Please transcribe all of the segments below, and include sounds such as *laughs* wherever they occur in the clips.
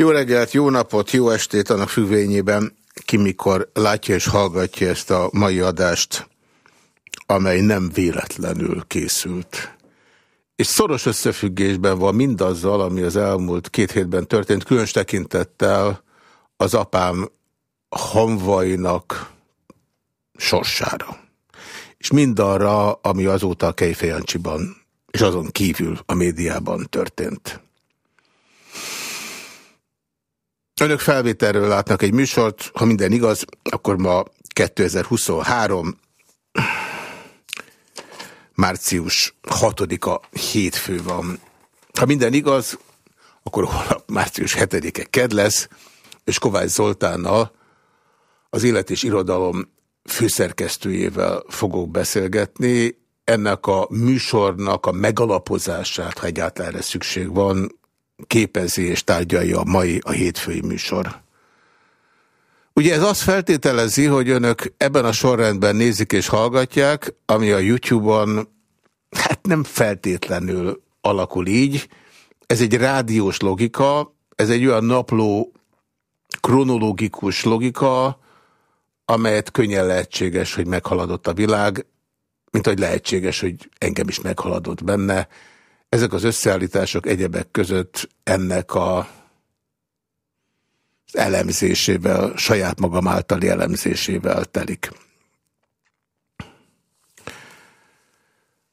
Jó reggelt, jó napot, jó estét annak függvényében, ki mikor látja és hallgatja ezt a mai adást, amely nem véletlenül készült. És szoros összefüggésben van mindazzal, ami az elmúlt két hétben történt, különös tekintettel az apám hamvainak sorsára. És mindarra, ami azóta a Kejfejancsiban és azon kívül a médiában történt. Önök felvételről látnak egy műsort, ha minden igaz, akkor ma 2023 március 6-a hétfő van. Ha minden igaz, akkor holnap március 7-e ked lesz, és Kovács Zoltánnal, az Élet és Irodalom főszerkesztőjével fogok beszélgetni. Ennek a műsornak a megalapozását, ha egyáltalán erre szükség van, képezi és tárgyalja a mai, a hétfői műsor. Ugye ez azt feltételezi, hogy önök ebben a sorrendben nézik és hallgatják, ami a YouTube-on hát nem feltétlenül alakul így. Ez egy rádiós logika, ez egy olyan napló kronológikus logika, amelyet könnyen lehetséges, hogy meghaladott a világ, mint hogy lehetséges, hogy engem is meghaladott benne. Ezek az összeállítások egyebek között ennek a az elemzésével, saját magam általi elemzésével telik.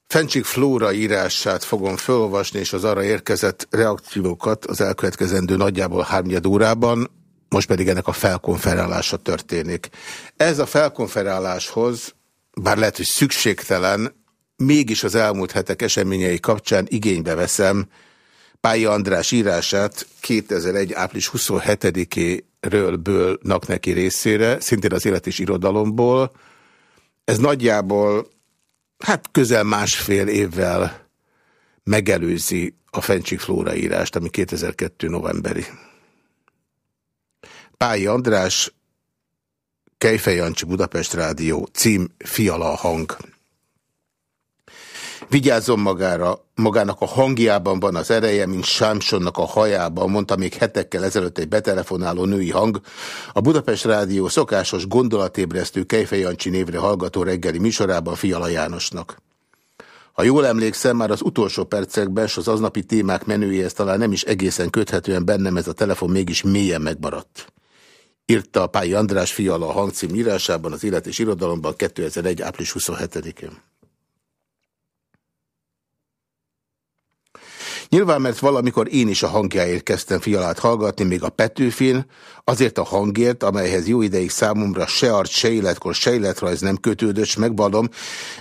Fencsik Flóra írását fogom felolvasni, és az arra érkezett reakciókat az elkövetkezendő nagyjából hármnyed órában, most pedig ennek a felkonferálása történik. Ez a felkonferáláshoz, bár lehet, hogy szükségtelen, mégis az elmúlt hetek eseményei kapcsán igénybe veszem Pálya András írását 2001. április 27-éről ből neki részére, szintén az élet és irodalomból. Ez nagyjából, hát közel másfél évvel megelőzi a Fencsik Flóra írást, ami 2002. novemberi. Pálya András, Kejfej Jancsi Budapest Rádió, cím Fiala hang. Vigyázzon magára, magának a hangjában van az ereje, mint Sámsonnak a hajában, mondta még hetekkel ezelőtt egy betelefonáló női hang. A Budapest Rádió szokásos gondolatébresztő Kejfej Jancsi névre hallgató reggeli műsorában Fiala Jánosnak. Ha jól emlékszem, már az utolsó percekben, s az aznapi témák menőjéhez talán nem is egészen köthetően bennem ez a telefon mégis mélyen megmaradt. Írta a Pályi András Fiala a hangcím írásában az Élet és Irodalomban 2001. április 27-én. Nyilván, mert valamikor én is a hangjáért kezdtem fialát hallgatni, még a Petőfin, azért a hangért, amelyhez jó ideig számomra se art, se életkor, se életrajz nem kötődött, megvallom,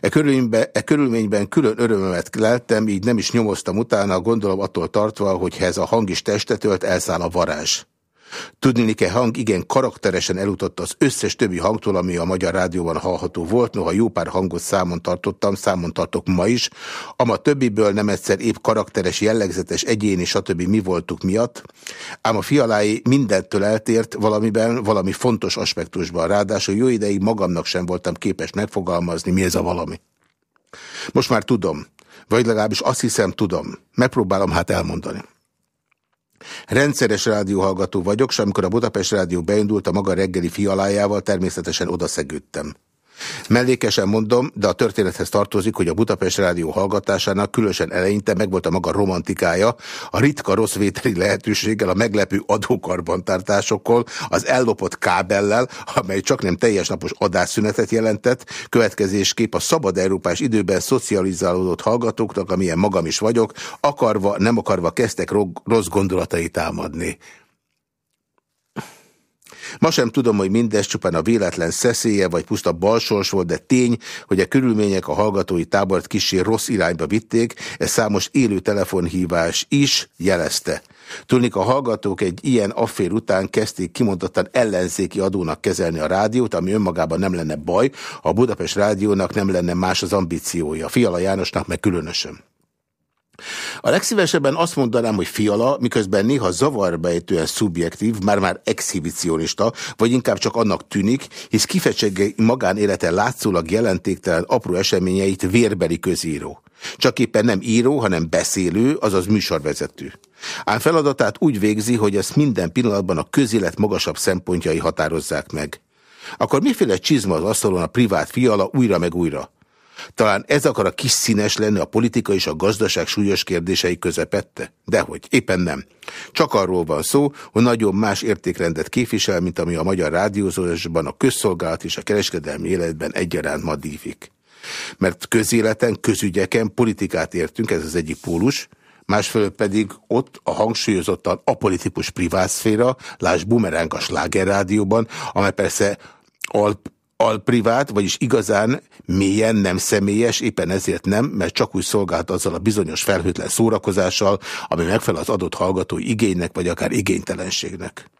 e, e körülményben külön örömömet leltem, így nem is nyomoztam utána, gondolom attól tartva, hogy ez a hang is testetölt, elszáll a varázs. Tudni-e hang igen karakteresen elutott az összes többi hangtól, ami a Magyar Rádióban hallható volt, noha jó pár hangot számon tartottam, számon tartok ma is, ama többiből nem egyszer épp karakteres, jellegzetes, egyéni, stb. mi voltuk miatt, ám a fialái mindentől eltért valamiben, valami fontos aspektusban, ráadásul jó ideig magamnak sem voltam képes megfogalmazni, mi ez a valami. Most már tudom, vagy legalábbis azt hiszem tudom, megpróbálom hát elmondani. Rendszeres rádióhallgató vagyok, és amikor a Budapest Rádió beindult a maga reggeli fialájával, természetesen odaszegődtem. Mellékesen mondom, de a történethez tartozik, hogy a Budapest Rádió hallgatásának különösen eleinte megvolt a maga romantikája, a ritka rossz vételi lehetőséggel, a meglepő adókarbantartásokkal, az ellopott kábellel, amely csak nem teljes napos adásszünetet jelentett, következésképp a szabad európás időben szocializálódott hallgatóknak, amilyen magam is vagyok, akarva, nem akarva kezdtek rossz gondolatai támadni. Ma sem tudom, hogy mindez csupán a véletlen szeszélye vagy puszta balsors volt, de tény, hogy a körülmények a hallgatói tábort kisé rossz irányba vitték, ez számos élő telefonhívás is jelezte. Tudnik, a hallgatók egy ilyen affér után kezdték kimondottan ellenzéki adónak kezelni a rádiót, ami önmagában nem lenne baj, a Budapest rádiónak nem lenne más az ambíciója. Fiala Jánosnak meg különösen. A legszívesebben azt mondanám, hogy fiala, miközben néha zavarbejtően szubjektív, már-már exhibicionista, vagy inkább csak annak tűnik, hisz kifecsegei magánélete látszólag jelentéktelen apró eseményeit vérbeli közíró. Csak éppen nem író, hanem beszélő, azaz műsorvezető. Ám feladatát úgy végzi, hogy ezt minden pillanatban a közélet magasabb szempontjai határozzák meg. Akkor miféle csizma az asztalon a privát fiala újra meg újra? Talán ez akar a kis színes lenni a politika és a gazdaság súlyos kérdései közepette? Dehogy, éppen nem. Csak arról van szó, hogy nagyon más értékrendet képvisel, mint ami a magyar rádiózásban, a közszolgálat és a kereskedelmi életben egyaránt ma dívik. Mert közéleten, közügyeken politikát értünk, ez az egyik pólus, másfelől pedig ott a hangsúlyozottan apolitikus privátszféra, láss bumeránk a slágerrádióban, amely persze alp alprivát, vagyis igazán mélyen nem személyes, éppen ezért nem, mert csak úgy szolgált azzal a bizonyos felhőtlen szórakozással, ami megfelel az adott hallgatói igénynek, vagy akár igénytelenségnek.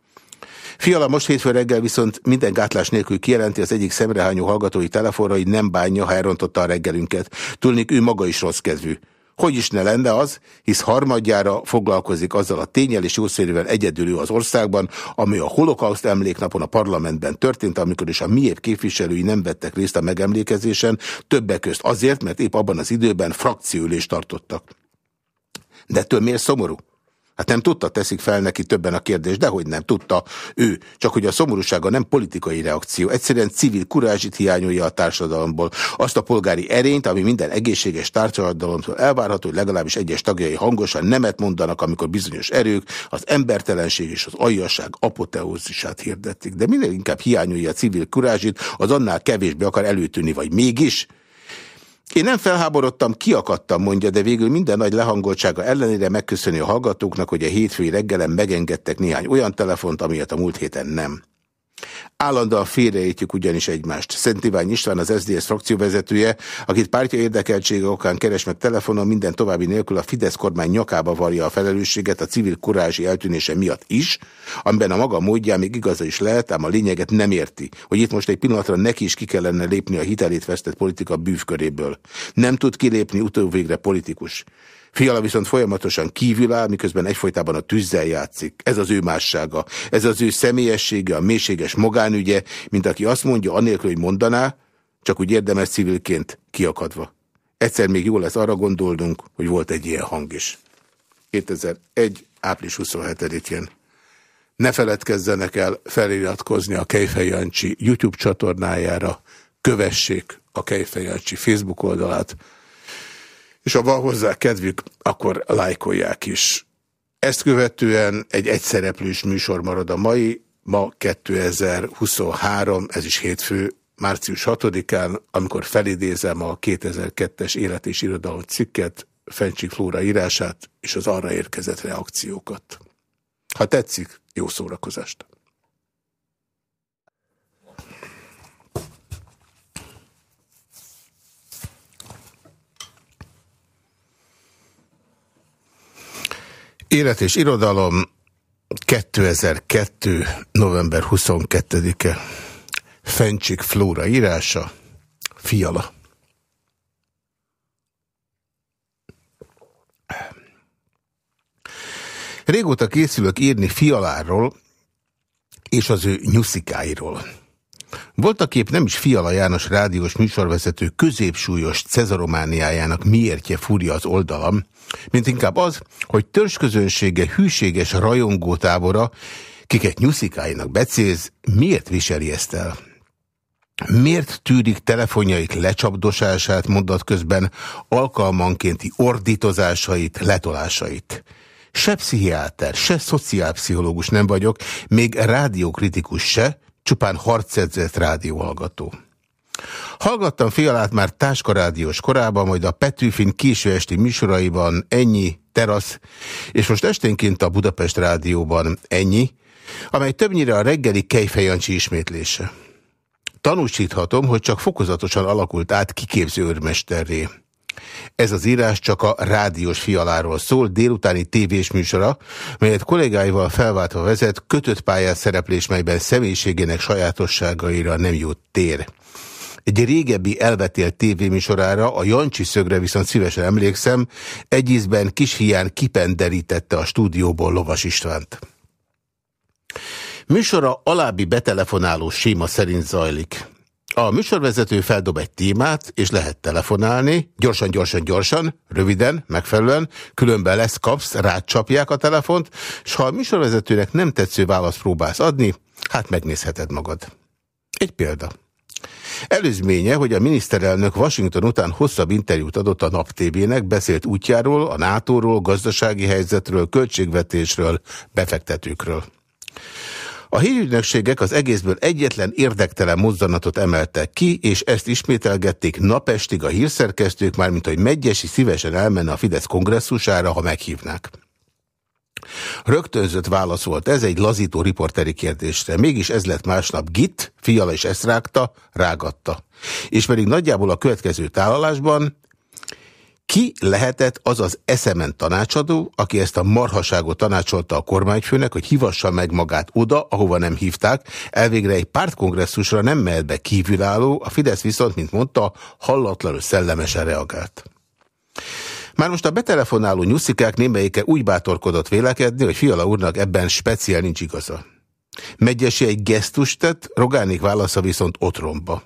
Fiala most hétfő reggel viszont minden gátlás nélkül kijelenti az egyik szemrehányó hallgatói telefonra, hogy nem bánja, ha elrontotta a reggelünket. Tudnik, ő maga is rossz kedvű. Hogy is ne lenne az, hisz harmadjára foglalkozik azzal a tényel és jószérivel egyedül az országban, ami a holokauszt emléknapon a parlamentben történt, amikor is a miép képviselői nem vettek részt a megemlékezésen, többek közt azért, mert épp abban az időben frakcióülést tartottak. De ettől miért szomorú? Hát nem tudta, teszik fel neki többen a kérdést, de hogy nem tudta ő. Csak hogy a szomorúsága nem politikai reakció, egyszerűen civil kurázsit hiányolja a társadalomból. Azt a polgári erényt, ami minden egészséges társadalomtól elvárható, hogy legalábbis egyes tagjai hangosan nemet mondanak, amikor bizonyos erők az embertelenség és az aljasság apoteózisát hirdették. De minél inkább hiányolja a civil kurázsit, az annál kevésbé akar előtűnni, vagy mégis? Én nem felháborodtam, kiakadtam, mondja, de végül minden nagy lehangoltsága ellenére megköszöni a hallgatóknak, hogy a hétfői reggelen megengedtek néhány olyan telefont, amilyet a múlt héten nem. Állandóan félreértjük ugyanis egymást. Szent Ivány István az SZDSZ frakcióvezetője, akit pártja érdekeltsége okán keres meg telefonon, minden további nélkül a Fidesz kormány nyakába varja a felelősséget a civil kurázsi eltűnése miatt is, amiben a maga módján még igaza is lehet, ám a lényeget nem érti, hogy itt most egy pillanatra neki is ki kellene lépni a hitelét vesztett politika bűvköréből. Nem tud kilépni utóvégre politikus. Fiala viszont folyamatosan kívül áll, miközben egyfolytában a tűzzel játszik. Ez az ő mássága. Ez az ő személyessége, a mélységes magánügye, mint aki azt mondja, anélkül, hogy mondaná, csak úgy érdemes civilként kiakadva. Egyszer még jó lesz arra gondolnunk, hogy volt egy ilyen hang is. 2001. április 27-én. Ne feledkezzenek el feliratkozni a Kejfej YouTube csatornájára, kövessék a Kejfej Facebook oldalát, és ha van hozzá kedvük, akkor lájkolják is. Ezt követően egy egyszereplős műsor marad a mai, ma 2023, ez is hétfő, március 6-án, amikor felidézem a 2002-es élet és irodalom cikket, Fencsik Flóra írását és az arra érkezett reakciókat. Ha tetszik, jó szórakozást! Élet és irodalom 2002. november 22-e Fencsik Flóra írása Fiala Régóta készülök írni Fialáról és az ő nyuszikáiról. Voltak épp nem is Fiala János rádiós műsorvezető középsúlyos cezaromániájának miértje fúrja az oldalam, mint inkább az, hogy törzsközönsége hűséges rajongótábora, kiket nyuszikáinak becéz, miért viseli ezt el? Miért tűrik telefonjaik lecsapdosását mondat közben alkalmankénti ordítozásait, letolásait? Se pszichiáter, se szociálpszichológus nem vagyok, még rádiókritikus se, csupán harcedzett rádióhallgató. Hallgattam fialát már táskarádiós korában, majd a Petőfin késő esti műsoraiban ennyi, terasz, és most esténként a Budapest rádióban ennyi, amely többnyire a reggeli kejfejancsi ismétlése. Tanúsíthatom, hogy csak fokozatosan alakult át kiképző őrmesterré. Ez az írás csak a rádiós fialáról szól, délutáni tévés műsora, melyet kollégáival felváltva vezet, kötött pályás szereplés, melyben személyiségének sajátosságaira nem jut tér. Egy régebbi elvetélt tévéműsorára, a Jancsi szögre viszont szívesen emlékszem, egy ízben kis hián kipenderítette a stúdióból Lovas Istvánt. Műsora alábbi betelefonáló séma szerint zajlik. A műsorvezető feldob egy témát, és lehet telefonálni, gyorsan, gyorsan, gyorsan, röviden, megfelelően, különben lesz kapsz, rácsapják a telefont, és ha a műsorvezetőnek nem tetsző választ próbálsz adni, hát megnézheted magad. Egy példa. Előzménye, hogy a miniszterelnök Washington után hosszabb interjút adott a NAP TV-nek, beszélt útjáról, a NATO-ról, gazdasági helyzetről, költségvetésről, befektetőkről. A hírügynökségek az egészből egyetlen érdektelen mozzanatot emeltek ki, és ezt ismételgették napestig a hírszerkesztők, mármint hogy Megyesi szívesen elmenne a Fidesz kongresszusára, ha meghívnák. Rögtönzött válasz volt ez egy lazító riporteri kérdésre. Mégis ez lett másnap git, fiala is ezt rágta, rágatta. És pedig nagyjából a következő tálalásban ki lehetett az az eszemen tanácsadó, aki ezt a marhaságot tanácsolta a kormányfőnek, hogy hivassa meg magát oda, ahova nem hívták, elvégre egy pártkongresszusra nem mehet be kívülálló, a Fidesz viszont, mint mondta, hallatlanul szellemesen reagált. Már most a betelefonáló nyuszikák némelyike úgy bátorkodott vélekedni, hogy Fiala úrnak ebben speciál nincs igaza. Megyesi egy gesztust tett, Rogánik válasza viszont otromba.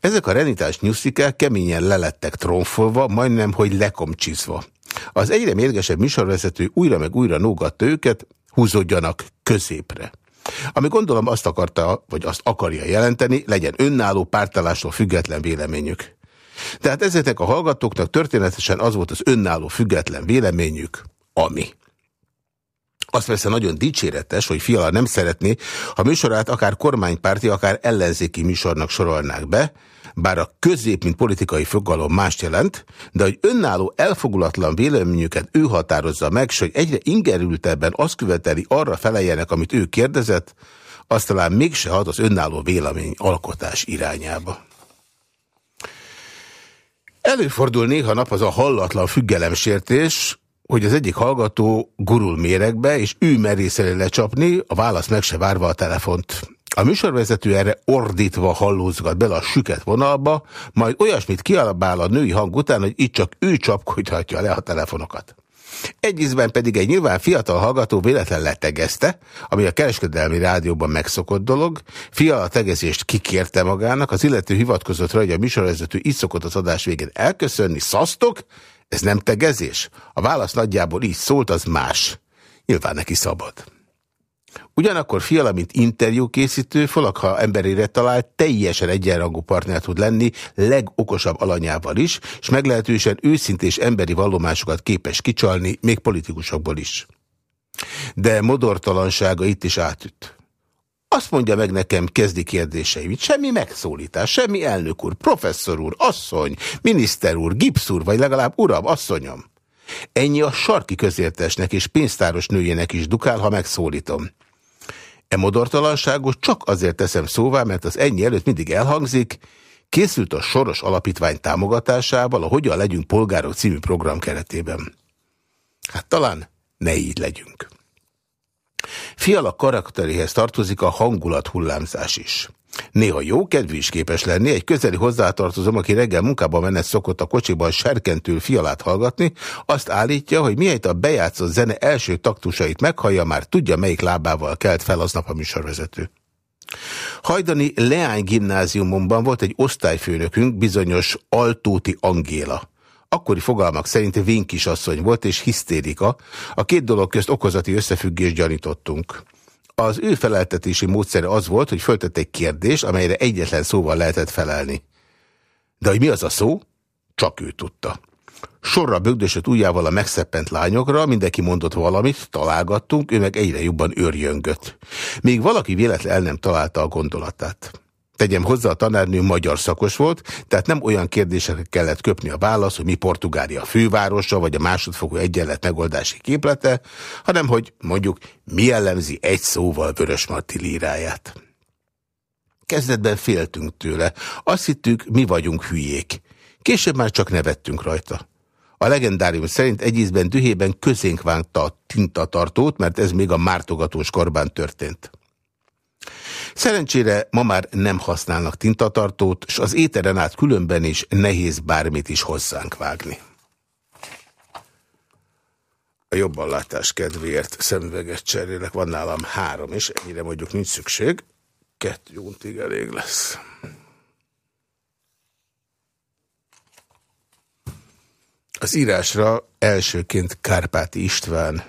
Ezek a renitás nyuszikák keményen lelettek trónfolva, majdnem, hogy lekomcsizva. Az egyre mérgesebb műsorvezető újra meg újra nógatta őket, húzódjanak középre. Ami gondolom azt akarta, vagy azt akarja jelenteni, legyen önálló pártálásról független véleményük. Tehát ezeknek a hallgatóknak történetesen az volt az önálló független véleményük, ami. Az persze nagyon dicséretes, hogy Fiala nem szeretné, ha műsorát akár kormánypárti, akár ellenzéki műsornak sorolnák be, bár a közép, mint politikai fogalom mást jelent, de hogy önálló, elfogulatlan véleményüket ő határozza meg, és hogy egyre ingerültebben azt követeli arra feleljenek, amit ő kérdezett, az talán mégse ad az önálló vélemény alkotás irányába. Előfordul néha nap az a hallatlan függelemsértés, hogy az egyik hallgató gurul méregbe, és ő merészeli lecsapni, a válasz meg se várva a telefont. A műsorvezető erre ordítva hallózgat bele a süket vonalba, majd olyasmit kialabál a női hang után, hogy itt csak ő csapkodhatja le a telefonokat. Egy ízben pedig egy nyilván fiatal hallgató véletlen letegezte, ami a kereskedelmi rádióban megszokott dolog, fiala tegezést kikérte magának, az illető hivatkozott rá, hogy a műsorvezető így szokott az adás végén elköszönni, szasztok, ez nem tegezés? A válasz nagyjából így szólt, az más. Nyilván neki szabad. Ugyanakkor Fiala, mint interjúkészítő, ha emberére talált, teljesen egyenrangú partner tud lenni, legokosabb alanyával is, és meglehetősen őszintés emberi vallomásokat képes kicsalni, még politikusokból is. De modortalansága itt is átütt. Azt mondja meg nekem, kezdi kérdéseim. Semmi megszólítás, semmi elnök úr, professzor úr, asszony, miniszter úr, gipsz úr, vagy legalább uram, asszonyom. Ennyi a sarki közértesnek és pénztáros nőjének is dukál, ha megszólítom. E modortalanságot csak azért teszem szóvá, mert az ennyi előtt mindig elhangzik, készült a Soros Alapítvány támogatásával a Hogyan legyünk polgárok című program keretében. Hát talán ne így legyünk. Fiala karakteréhez tartozik a hangulat hullámzás is. Néha jó kedvű is képes lenni, egy közeli hozzátartozom, aki reggel munkába menet szokott a kocsiban serkentül fialát hallgatni, azt állítja, hogy mihelyt a bejátszott zene első taktusait meghallja, már tudja, melyik lábával kelt fel aznap a műsorvezető. Hajdani Leány gimnáziumomban volt egy osztályfőnökünk, bizonyos Altóti Angéla. Akkori fogalmak szerint vénkisasszony volt és hisztérika, a két dolog közt okozati összefüggést gyanítottunk. Az ő feleltetési módszere az volt, hogy föltett egy kérdést, amelyre egyetlen szóval lehetett felelni. De hogy mi az a szó? Csak ő tudta. Sorra bögdösött ujjával a megszeppent lányokra, mindenki mondott valamit, találgattunk, ő meg egyre jobban őrjöngött. Még valaki véletlen el nem találta a gondolatát. Tegyem hozzá, a tanárnő magyar szakos volt, tehát nem olyan kérdésekre kellett köpni a válasz, hogy mi Portugália fővárosa, vagy a másodfokú egyenlet megoldási képlete, hanem hogy mondjuk mi jellemzi egy szóval Vörös Marti líráját. Kezdetben féltünk tőle. Azt hittük, mi vagyunk hülyék. Később már csak nevettünk rajta. A legendárium szerint egy dühében közénk vágta a tintatartót, mert ez még a mártogatós korban történt. Szerencsére ma már nem használnak tintatartót, és az éteren át különben is nehéz bármit is hozzánk vágni. A jobbanlátás kedvéért szemüveget cserélek, van nálam három, és ennyire mondjuk nincs szükség. Kettő untig elég lesz. Az írásra elsőként Kárpáti István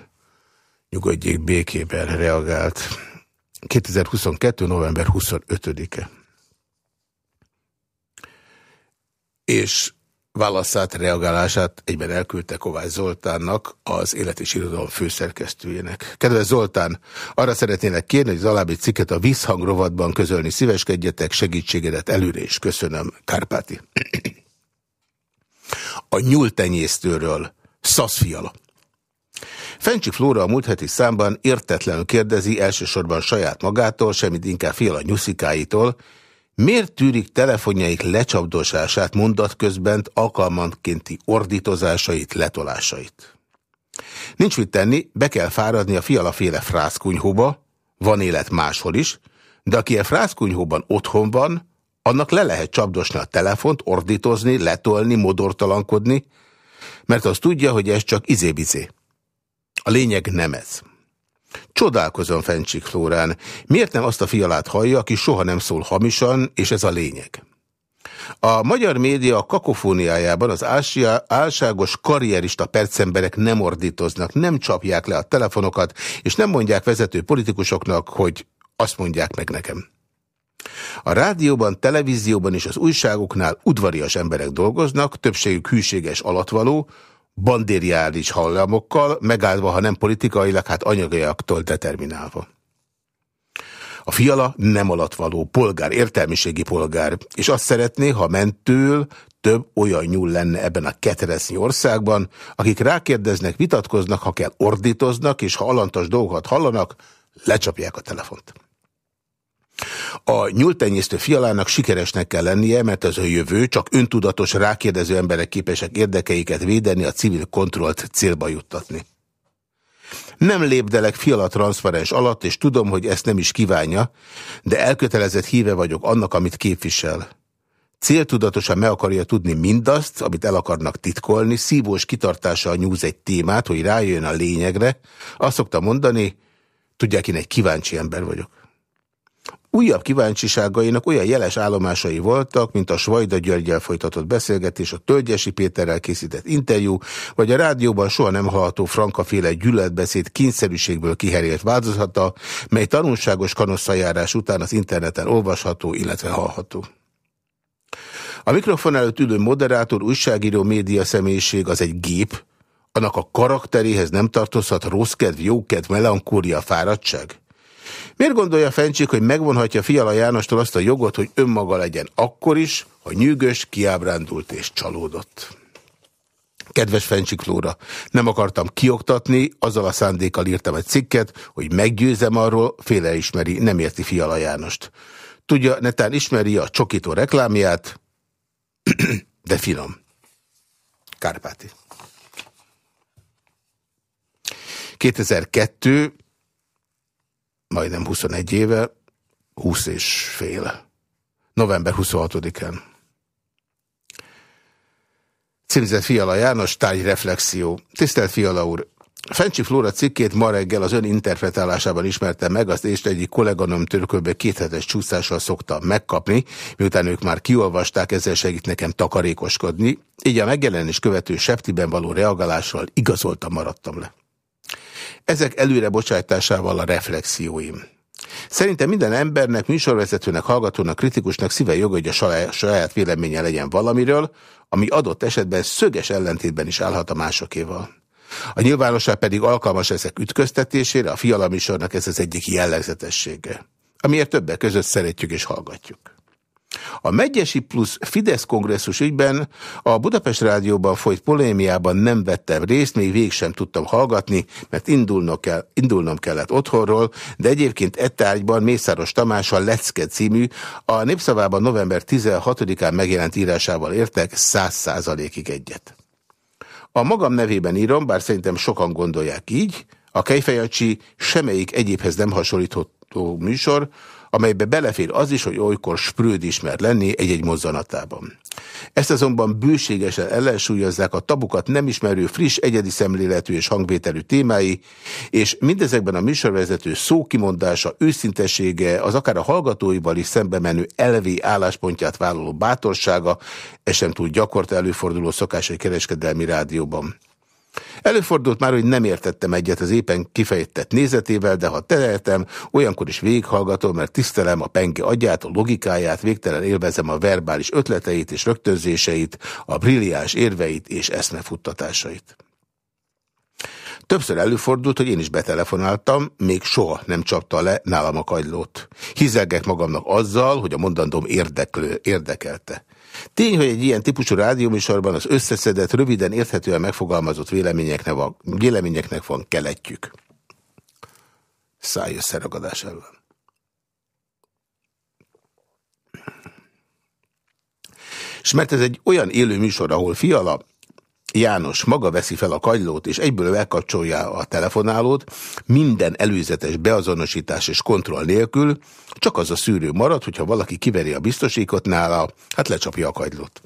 nyugodjék békében reagált. 2022. november 25-e. És válaszát, reagálását egyben elküldte Kovács Zoltánnak, az Élet és Irodalom főszerkesztőjének. Kedves Zoltán, arra szeretnének kérni, hogy az alábbi cikket a Visszhang rovatban közölni szíveskedjetek, segítségedet előre is köszönöm, Kárpáti. *clears throat* A nyúltenyésztőről, Szaszfiala. Fencsi Flóra a múlt heti számban értetlenül kérdezi elsősorban saját magától, semmit inkább Fiala nyuszikáitól, Miért tűrik telefonjaik lecsapdosását mondat közben alkalmankénti ordítozásait, letolásait? Nincs mit tenni, be kell fáradni a fialaféle frászkunyhóba, van élet máshol is, de aki a frászkunyhóban otthon van, annak le lehet csapdosni a telefont, ordítozni, letolni, modortalankodni, mert az tudja, hogy ez csak izébizé. A lényeg nem ez. Csodálkozom Fencsik Flórán. Miért nem azt a fialát hallja, aki soha nem szól hamisan, és ez a lényeg? A magyar média kakofóniájában az álsia, álságos karrierista percemberek nem ordítoznak, nem csapják le a telefonokat, és nem mondják vezető politikusoknak, hogy azt mondják meg nekem. A rádióban, televízióban és az újságoknál udvarias emberek dolgoznak, többségük hűséges alatvaló, bandériális hallamokkal, megáldva, ha nem politikailag, hát anyagiaktól determinálva. A fiala nem alatvaló polgár, értelmiségi polgár, és azt szeretné, ha mentől több olyan nyúl lenne ebben a keteresznyi országban, akik rákérdeznek, vitatkoznak, ha kell ordítoznak, és ha alantas dolgokat hallanak, lecsapják a telefont. A nyúltenyésztő fialának sikeresnek kell lennie, mert az a jövő csak öntudatos, rákérdező emberek képesek érdekeiket védeni, a civil kontrollt célba juttatni. Nem lépdelek fiala transzparens alatt, és tudom, hogy ezt nem is kívánja, de elkötelezett híve vagyok annak, amit képvisel. Céltudatosan meg akarja tudni mindazt, amit el akarnak titkolni, szívós kitartással nyúz egy témát, hogy rájön a lényegre. Azt szokta mondani, tudják, én egy kíváncsi ember vagyok. Újabb kíváncsiságainak olyan jeles állomásai voltak, mint a Svajda Györgyel folytatott beszélgetés, a Tölgyesi Péterrel készített interjú, vagy a rádióban soha nem hallható frankaféle gyűlöletbeszéd kényszerűségből kiherélt változata, mely tanulságos kanosszajárás után az interneten olvasható, illetve hallható. A mikrofon előtt ülő moderátor, újságíró média személyiség az egy gép, annak a karakteréhez nem tartozhat rossz kedv, jókedv, melankória, fáradtság? Miért gondolja Fencsik, hogy megvonhatja Fiala Jánostól azt a jogot, hogy önmaga legyen akkor is, ha nyűgös, kiábrándult és csalódott? Kedves Fencsik Flóra, nem akartam kioktatni, azzal a szándékkal írtam egy cikket, hogy meggyőzem arról, féle ismeri, nem érti Fiala Jánost. Tudja, netán ismeri a csokító reklámját, *clears throat* de finom. Kárpáti. 2002 majdnem 21 éve, 20 és fél. November 26-án. Címzett Fiala János, reflexió. Tisztelt Fiala úr! Fencsi Flóra cikkét ma reggel az ön interpretálásában ismerte meg, azt és egyik kolléganom kb. két hetes csúszással szokta megkapni, miután ők már kiolvasták, ezzel segít nekem takarékoskodni, így a megjelenés követő septiben való reagálással igazoltam maradtam le. Ezek előre bocsátásával a reflexióim. Szerintem minden embernek, műsorvezetőnek, hallgatónak, kritikusnak szíve joga, hogy a saját véleménye legyen valamiről, ami adott esetben szöges ellentétben is állhat a másokéval. A nyilvánosság pedig alkalmas ezek ütköztetésére, a fialamisornak ez az egyik jellegzetessége, amiért többek között szeretjük és hallgatjuk. A Megyesi plusz Fidesz kongresszus ügyben a Budapest Rádióban folyt polémiában nem vettem részt, még végig sem tudtam hallgatni, mert indulnom, kell, indulnom kellett otthonról, de egyébként e tárgyban Mészáros Tamás a Lecke című, a Népszavában november 16-án megjelent írásával értek 100%-ig egyet. A magam nevében írom, bár szerintem sokan gondolják így, a Kejfejancsi semmelyik egyébhez nem hasonlíthat, hallgató műsor, amelybe belefér az is, hogy olykor sprőd ismer lenni egy-egy mozzanatában. Ezt azonban bőségesen ellensúlyozzák a tabukat nem ismerő friss, egyedi szemléletű és hangvételű témái, és mindezekben a műsorvezető szókimondása, őszintessége, az akár a hallgatóival is szembe menő elvi álláspontját vállaló bátorsága, ez sem túl gyakorta előforduló szokás egy kereskedelmi rádióban. Előfordult már, hogy nem értettem egyet az éppen kifejtett nézetével, de ha tehetem, olyankor is végighallgatom, mert tisztelem a penge agyát, a logikáját, végtelen élvezem a verbális ötleteit és rögtönzéseit, a brilliáns érveit és eszmefuttatásait. Többször előfordult, hogy én is betelefonáltam, még soha nem csapta le nálam a kagylót. Hizelgek magamnak azzal, hogy a mondandóm érdeklő, érdekelte. Tény, hogy egy ilyen típusú rádióműsorban az összeszedett, röviden érthetően megfogalmazott véleményeknek van, véleményeknek van keletjük. Száj összeragadás ellen. És mert ez egy olyan élő műsor, ahol Fiala János maga veszi fel a kagylót, és egyből elkapcsolja a telefonálót, minden előzetes beazonosítás és kontroll nélkül, csak az a szűrő marad, hogyha valaki kiveri a biztosíkot nála, hát lecsapja a kagylót.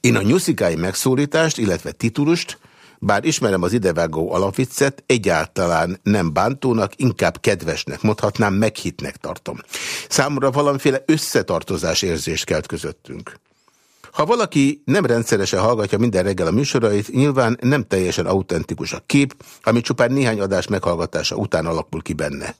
Én a nyuszikai megszólítást, illetve titulust, bár ismerem az idevágó alapviccet, egyáltalán nem bántónak, inkább kedvesnek, mondhatnám meghitnek tartom. Számomra valamiféle összetartozás érzést kelt közöttünk. Ha valaki nem rendszeresen hallgatja minden reggel a műsorait, nyilván nem teljesen autentikus a kép, ami csupán néhány adás meghallgatása után alakul ki benne.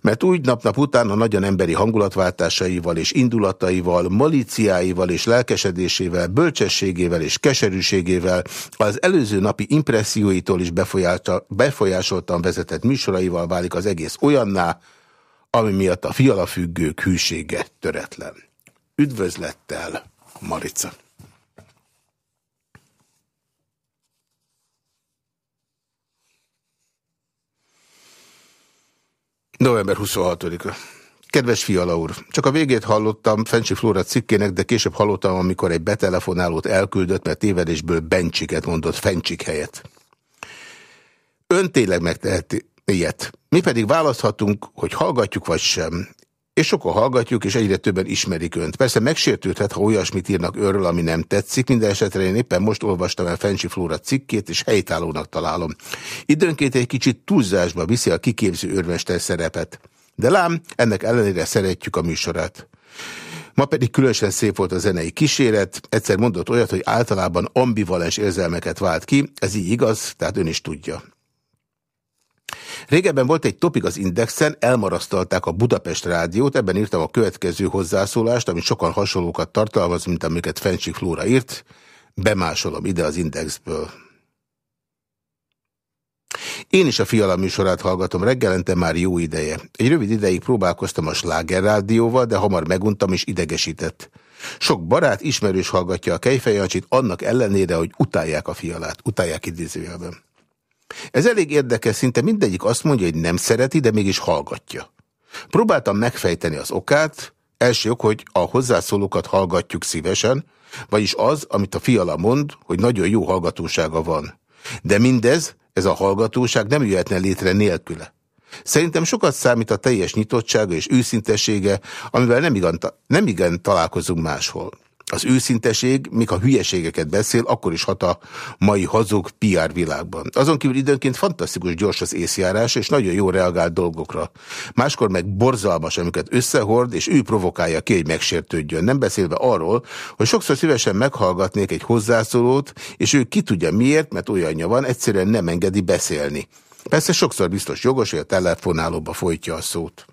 Mert úgy nap-nap után a nagyon emberi hangulatváltásaival és indulataival, malíciáival és lelkesedésével, bölcsességével és keserűségével, az előző napi impresszióitól is befolyásoltan vezetett műsoraival válik az egész olyanná, ami miatt a fialafüggők hűsége töretlen. Üdvözlettel! Marica. November 26-a. Kedves Fiala úr, csak a végét hallottam Fencsi Flóra cikkének, de később hallottam, amikor egy betelefonálót elküldött, mert tévedésből Bencsiket mondott Fencsik helyett. Ön tényleg megteheti ilyet. Mi pedig választhatunk, hogy hallgatjuk vagy sem. És sokan hallgatjuk, és egyre többen ismerik önt. Persze megsértődhet, ha olyasmit írnak őről, ami nem tetszik. Minden esetre én éppen most olvastam el Fencsi Flóra cikkét, és helytállónak találom. Időnként egy kicsit túlzásba viszi a kiképző őrmester szerepet. De lám, ennek ellenére szeretjük a műsorát. Ma pedig különösen szép volt a zenei kíséret. Egyszer mondott olyat, hogy általában ambivalens érzelmeket vált ki. Ez így igaz, tehát ön is tudja. Régebben volt egy topik az Indexen, elmarasztalták a Budapest rádiót, ebben írtam a következő hozzászólást, amit sokan hasonlókat tartalmaz, mint amiket Fencsik Flóra írt. Bemásolom ide az Indexből. Én is a Fiala műsorát hallgatom reggelente már jó ideje. Egy rövid ideig próbálkoztam a Sláger rádióval, de hamar meguntam és idegesített. Sok barát, ismerős hallgatja a Kejfejancsit, annak ellenére, hogy utálják a fialát, utálják idézőjelben. Ez elég érdekes, szinte mindegyik azt mondja, hogy nem szereti, de mégis hallgatja. Próbáltam megfejteni az okát, első ok, hogy a hozzászólókat hallgatjuk szívesen, vagyis az, amit a fiala mond, hogy nagyon jó hallgatósága van. De mindez, ez a hallgatóság nem jöhetne létre nélküle. Szerintem sokat számít a teljes nyitottsága és őszintessége, amivel nem igen, nem igen találkozunk máshol. Az őszinteség, míg a hülyeségeket beszél, akkor is hat a mai hazug PR világban. Azon kívül időnként fantasztikus gyors az észjárás, és nagyon jó reagál dolgokra. Máskor meg borzalmas, amiket összehord, és ő provokálja ki, hogy megsértődjön. Nem beszélve arról, hogy sokszor szívesen meghallgatnék egy hozzászólót, és ő ki tudja miért, mert olyanja van, egyszerűen nem engedi beszélni. Persze sokszor biztos jogos, hogy a telefonálóba folytja a szót.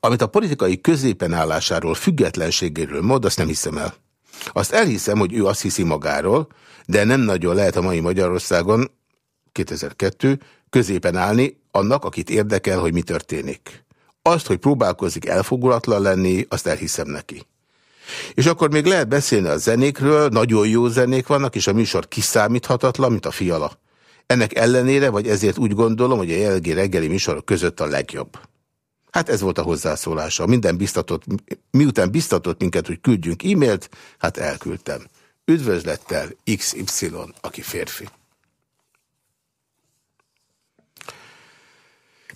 Amit a politikai középen állásáról, függetlenségéről mond, azt nem hiszem el. Azt elhiszem, hogy ő azt hiszi magáról, de nem nagyon lehet a mai Magyarországon, 2002, középen állni annak, akit érdekel, hogy mi történik. Azt, hogy próbálkozik elfogulatlan lenni, azt elhiszem neki. És akkor még lehet beszélni a zenékről, nagyon jó zenék vannak, és a műsor kiszámíthatatlan, mint a fiala. Ennek ellenére, vagy ezért úgy gondolom, hogy a jelenlegi reggeli műsorok között a legjobb. Hát ez volt a hozzászólása. Minden biztatott, miután biztatott minket, hogy küldjünk e-mailt, hát elküldtem. Üdvözlettel XY, aki férfi.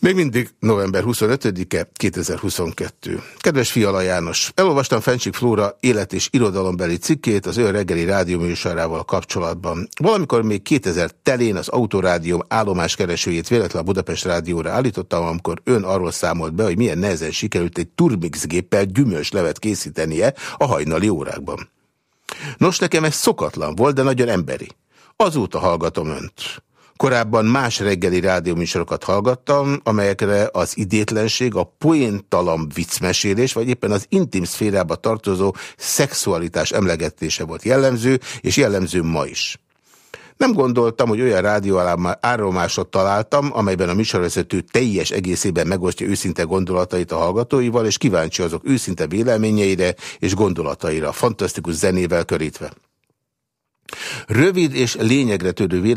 Még mindig november 25-e 2022. Kedves Fiala János, elolvastam Fencsik Flóra élet- és irodalombeli cikkét az ő reggeli rádióműsorával kapcsolatban. Valamikor még 2000 telén az autorádióm állomáskeresőjét véletlen a Budapest rádióra állítottam, amikor ön arról számolt be, hogy milyen nehezen sikerült egy turmix géppel gyümölcs levet készítenie a hajnali órákban. Nos, nekem ez szokatlan volt, de nagyon emberi. Azóta hallgatom önt. Korábban más reggeli rádióműsorokat hallgattam, amelyekre az idétlenség, a poéntalan viccmesélés, vagy éppen az intim szférába tartozó szexualitás emlegetése volt jellemző, és jellemző ma is. Nem gondoltam, hogy olyan rádió áromásot találtam, amelyben a műsorvezető teljes egészében megosztja őszinte gondolatait a hallgatóival, és kíváncsi azok őszinte véleményeire és gondolataira, fantasztikus zenével körítve. Rövid és lényegre törő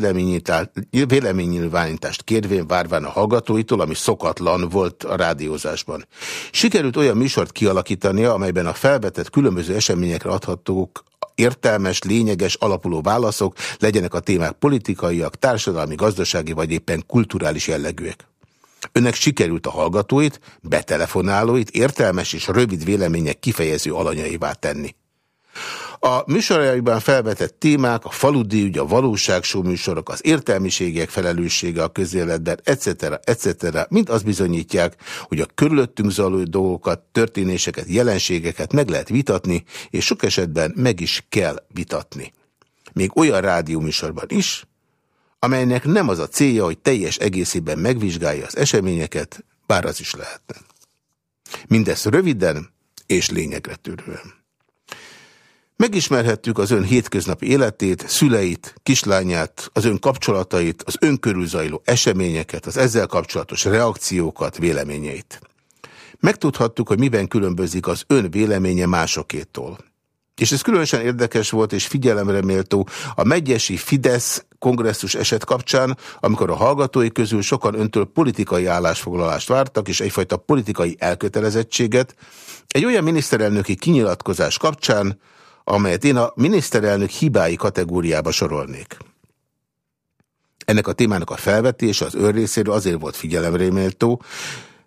véleménynyilvánítást kérvén várván a hallgatóitól, ami szokatlan volt a rádiózásban. Sikerült olyan műsort kialakítania, amelyben a felvetett különböző eseményekre adhatók értelmes, lényeges, alapuló válaszok, legyenek a témák politikaiak, társadalmi, gazdasági vagy éppen kulturális jellegűek. Önnek sikerült a hallgatóit, betelefonálóit értelmes és rövid vélemények kifejező alanyaivá tenni. A műsorjaiban felvetett témák, a faludi ügy, a valóságsó műsorok, az értelmiségek felelőssége a közéletben, etc., etc. mind azt bizonyítják, hogy a körülöttünk zajló dolgokat, történéseket, jelenségeket meg lehet vitatni, és sok esetben meg is kell vitatni. Még olyan rádióműsorban is, amelynek nem az a célja, hogy teljes egészében megvizsgálja az eseményeket, bár az is lehetne. Mindezt röviden és lényegre törően. Megismerhettük az ön hétköznapi életét, szüleit, kislányát, az ön kapcsolatait, az ön körül zajló eseményeket, az ezzel kapcsolatos reakciókat, véleményeit. Megtudhattuk, hogy miben különbözik az ön véleménye másokétól. És ez különösen érdekes volt és figyelemre méltó a megyesi Fidesz kongresszus eset kapcsán, amikor a hallgatói közül sokan öntől politikai állásfoglalást vártak, és egyfajta politikai elkötelezettséget, egy olyan miniszterelnöki kinyilatkozás kapcsán, amelyet én a miniszterelnök hibái kategóriába sorolnék. Ennek a témának a felvetése az ön részéről azért volt figyelemréméltó,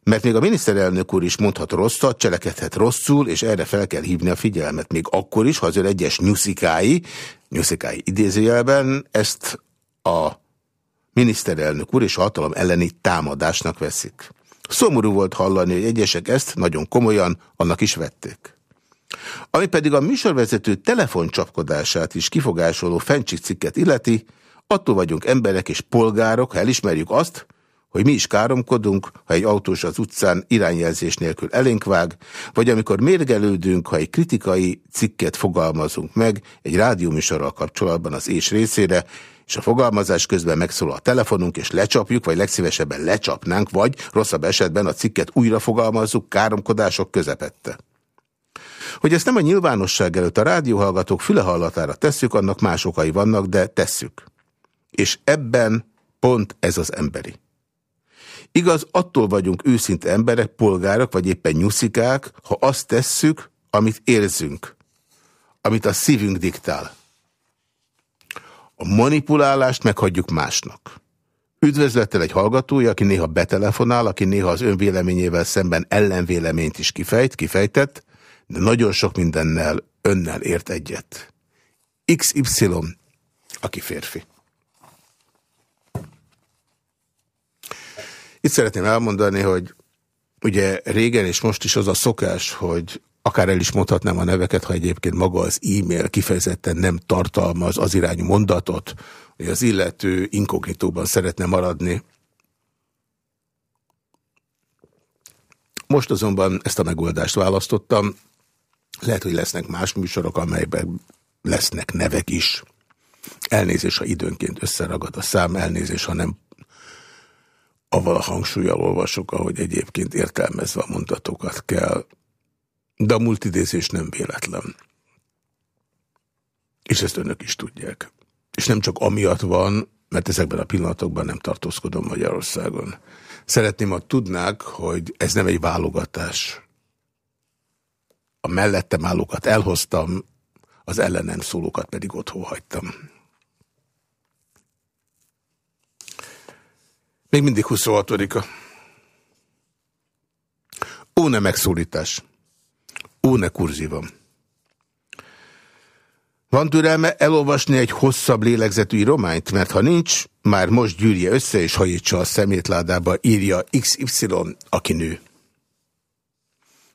mert még a miniszterelnök úr is mondhat rosszat, cselekedhet rosszul, és erre fel kell hívni a figyelmet. Még akkor is, ha az ön egyes nyuszikái, nyuszikái idézőjelben ezt a miniszterelnök úr és a hatalom elleni támadásnak veszik. Szomorú volt hallani, hogy egyesek ezt nagyon komolyan annak is vették. Ami pedig a műsorvezető telefoncsapkodását is kifogásoló Fencsik cikket illeti, attól vagyunk emberek és polgárok, ha elismerjük azt, hogy mi is káromkodunk, ha egy autós az utcán irányjelzés nélkül elénk vág, vagy amikor mérgelődünk, ha egy kritikai cikket fogalmazunk meg egy rádióműsorral kapcsolatban az és részére, és a fogalmazás közben megszólal a telefonunk, és lecsapjuk, vagy legszívesebben lecsapnánk, vagy rosszabb esetben a cikket újra fogalmazzuk káromkodások közepette. Hogy ezt nem a nyilvánosság előtt a rádióhallgatók fülehallatára tesszük, annak más okai vannak, de tesszük. És ebben pont ez az emberi. Igaz, attól vagyunk őszinte emberek, polgárok, vagy éppen nyuszikák, ha azt tesszük, amit érzünk, amit a szívünk diktál. A manipulálást meghagyjuk másnak. Üdvözlettel egy hallgatója, aki néha betelefonál, aki néha az önvéleményével szemben ellenvéleményt is kifejt, kifejtett, de nagyon sok mindennel önnel ért egyet. XY, aki férfi. Itt szeretném elmondani, hogy ugye régen és most is az a szokás, hogy akár el is mondhatnám a neveket, ha egyébként maga az e-mail kifejezetten nem tartalmaz az irányú mondatot, hogy az illető inkognitóban szeretne maradni. Most azonban ezt a megoldást választottam, lehet, hogy lesznek más műsorok, amelyben lesznek nevek is. Elnézés, ha időnként összeragad a szám, elnézés, ha nem avval a hangsúlyjal olvasok, ahogy egyébként értelmezve a mondatokat kell. De a multidézés nem véletlen. És ezt önök is tudják. És nem csak amiatt van, mert ezekben a pillanatokban nem tartózkodom Magyarországon. Szeretném, ha tudnák, hogy ez nem egy válogatás a mellettem állókat elhoztam, az ellenem szólókat pedig otthon hagytam. Még mindig 26-a. Óne megszólítás. Óne kurzívom. Van türelme elolvasni egy hosszabb lélegzetű írományt? Mert ha nincs, már most gyűrje össze és hajítsa a szemétládába, írja XY, aki nő.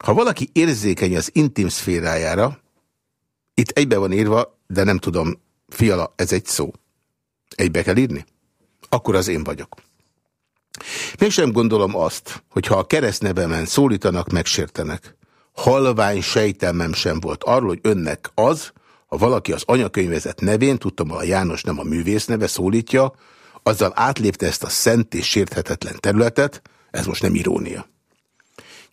Ha valaki érzékeny az intim szférájára, itt egybe van írva, de nem tudom, fiala, ez egy szó. Egybe kell írni? Akkor az én vagyok. Mégsem gondolom azt, hogy ha a keresztnevemen szólítanak, megsértenek. Halvány sejtelmem sem volt arról, hogy önnek az, ha valaki az anyakönyvezet nevén, tudtam, a János nem a művész neve szólítja, azzal átlépte ezt a szent és sérthetetlen területet, ez most nem irónia.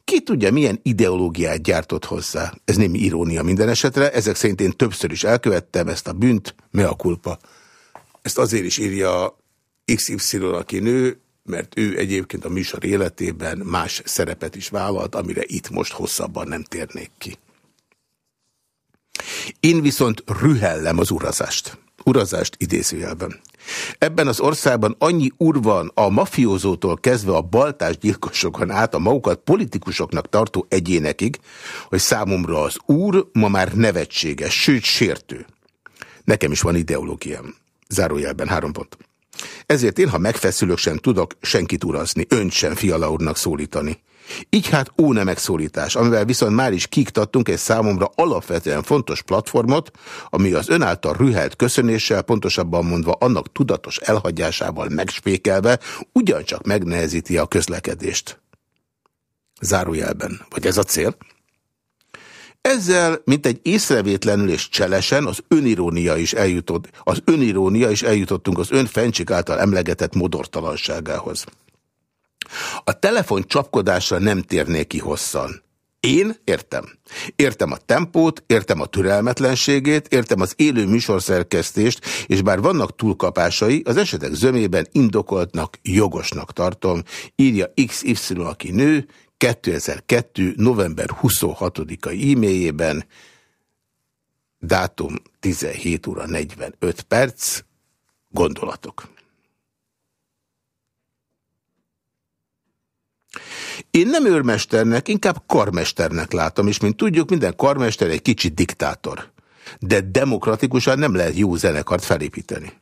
Ki tudja, milyen ideológiát gyártott hozzá? Ez nem irónia minden esetre, ezek szerint én többször is elkövettem ezt a bűnt, me a kulpa. Ezt azért is írja XY, aki nő, mert ő egyébként a műsor életében más szerepet is vállalt, amire itt most hosszabban nem térnék ki. Én viszont rühellem az urazást. Urazást idézőjelben. Ebben az országban annyi úr van a mafiózótól kezdve a baltás gyilkosokon át a magukat politikusoknak tartó egyénekig, hogy számomra az úr ma már nevetséges, sőt sértő. Nekem is van ideológiám. Zárójelben három pont. Ezért én, ha megfeszülök, sem tudok senkit urazni, önt sem Fiala úrnak szólítani. Így hát óne megszólítás, amivel viszont már is kiktattunk egy számomra alapvetően fontos platformot, ami az ön által rühelt köszönéssel, pontosabban mondva annak tudatos elhagyásával megspékelve, ugyancsak megnehezíti a közlekedést. Zárójelben. Vagy ez a cél? Ezzel, mint egy észrevétlenül és cselesen, az önirónia is eljutott, az önirónia is eljutottunk az ön fencsik által emlegetett modortalanságához. A telefon csapkodásra nem térnék ki hosszan. Én értem. Értem a tempót, értem a türelmetlenségét, értem az élő műsorszerkesztést, és bár vannak túlkapásai, az esetek zömében indokoltnak, jogosnak tartom, írja XY, aki nő, 2002. november 26-ai e-mailjében, dátum 17 óra 45 perc, gondolatok. Én nem őrmesternek, inkább karmesternek látom, és mint tudjuk, minden karmester egy kicsi diktátor. De demokratikusan nem lehet jó zenekart felépíteni.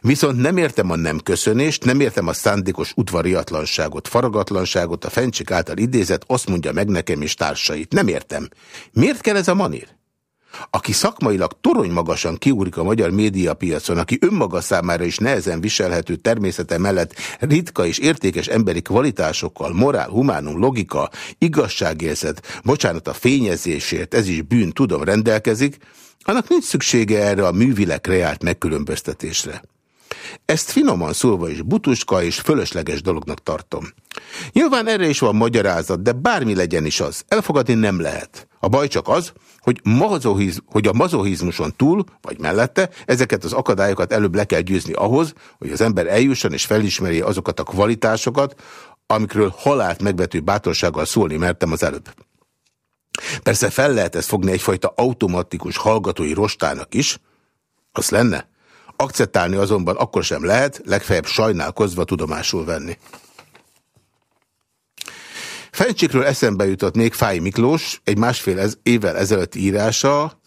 Viszont nem értem a nem köszönést, nem értem a szándékos udvariatlanságot, faragatlanságot, a fencsik által idézett, azt mondja meg nekem és társait. Nem értem. Miért kell ez a manír? Aki szakmailag torony magasan kiúrik a magyar médiapiacon, aki önmaga számára is nehezen viselhető természete mellett ritka és értékes emberi kvalitásokkal, morál, humánum, logika, igazságérzet, bocsánat a fényezésért, ez is bűn, tudom, rendelkezik, annak nincs szüksége erre a művileg kreált megkülönböztetésre. Ezt finoman szólva is butuska és fölösleges dolognak tartom. Nyilván erre is van magyarázat, de bármi legyen is az, elfogadni nem lehet. A baj csak az, hogy, mazohiz, hogy a mazohizmuson túl, vagy mellette, ezeket az akadályokat előbb le kell győzni ahhoz, hogy az ember eljusson és felismeri azokat a kvalitásokat, amikről halált megvető bátorsággal szólni mertem az előbb. Persze fel lehet ezt fogni egyfajta automatikus hallgatói rostának is, az lenne. Akceptálni azonban akkor sem lehet, legfeljebb sajnálkozva tudomásul venni. Fencsikről eszembe jutott még Fáj Miklós, egy másfél ez, évvel ezelőtt írása,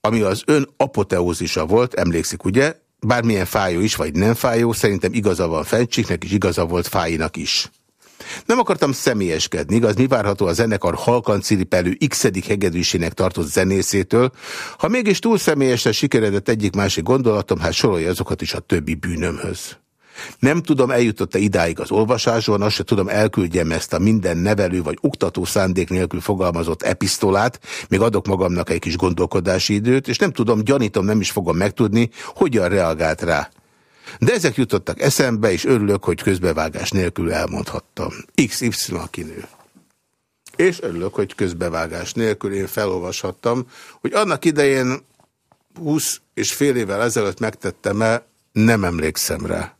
ami az ön apoteózisa volt, emlékszik ugye, bármilyen fájó is, vagy nem fájó, szerintem igaza van Fencsiknek, és igaza volt Fájnak is. Nem akartam személyeskedni, igaz, mi várható a zenekar halkan ciripelő x hegedűsének tartott zenészétől. Ha mégis túl személyesre sikeredett egyik-másik gondolatom, hát sorolja azokat is a többi bűnömhöz. Nem tudom, eljutott-e idáig az olvasásban, azt se tudom, elküldjem ezt a minden nevelő vagy oktató szándék nélkül fogalmazott epistolát, még adok magamnak egy kis gondolkodási időt, és nem tudom, gyanítom, nem is fogom megtudni, hogyan reagált rá. De ezek jutottak eszembe, és örülök, hogy közbevágás nélkül elmondhattam. XY nő. És örülök, hogy közbevágás nélkül én felolvashattam, hogy annak idején 20 és fél évvel ezelőtt megtettem-e, nem emlékszem rá.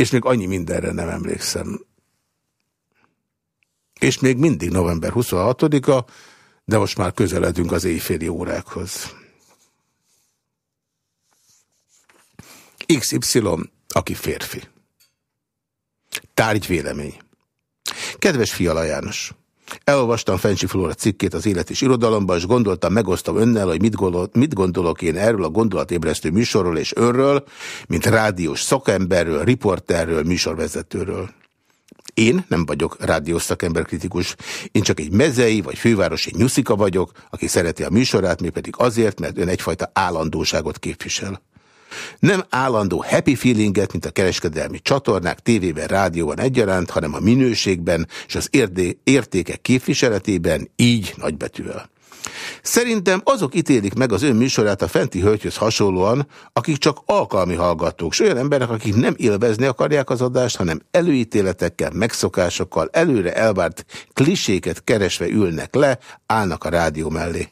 És még annyi mindenre nem emlékszem. És még mindig november 26-a, de most már közeledünk az éjféli órákhoz. XY, aki férfi. Tárgyvélemény. Kedves Fiala János! Elolvastam Fencsi Flóra cikkét az Élet és Irodalomban, és gondoltam, megosztom önnel, hogy mit gondolok, mit gondolok én erről a gondolatébresztő műsorról és önről, mint rádiós szakemberről, riporterről, műsorvezetőről. Én nem vagyok rádiós szakember kritikus, én csak egy mezei vagy fővárosi nyuszika vagyok, aki szereti a műsorát, mi pedig azért, mert ön egyfajta állandóságot képvisel. Nem állandó happy feelinget, mint a kereskedelmi csatornák, tévében, rádióban egyaránt, hanem a minőségben és az értékek képviseletében, így nagybetűvel. Szerintem azok ítélik meg az ön műsorát a fenti hölgyhöz hasonlóan, akik csak alkalmi hallgatók, és olyan emberek, akik nem élvezni akarják az adást, hanem előítéletekkel, megszokásokkal, előre elvárt kliséket keresve ülnek le, állnak a rádió mellé.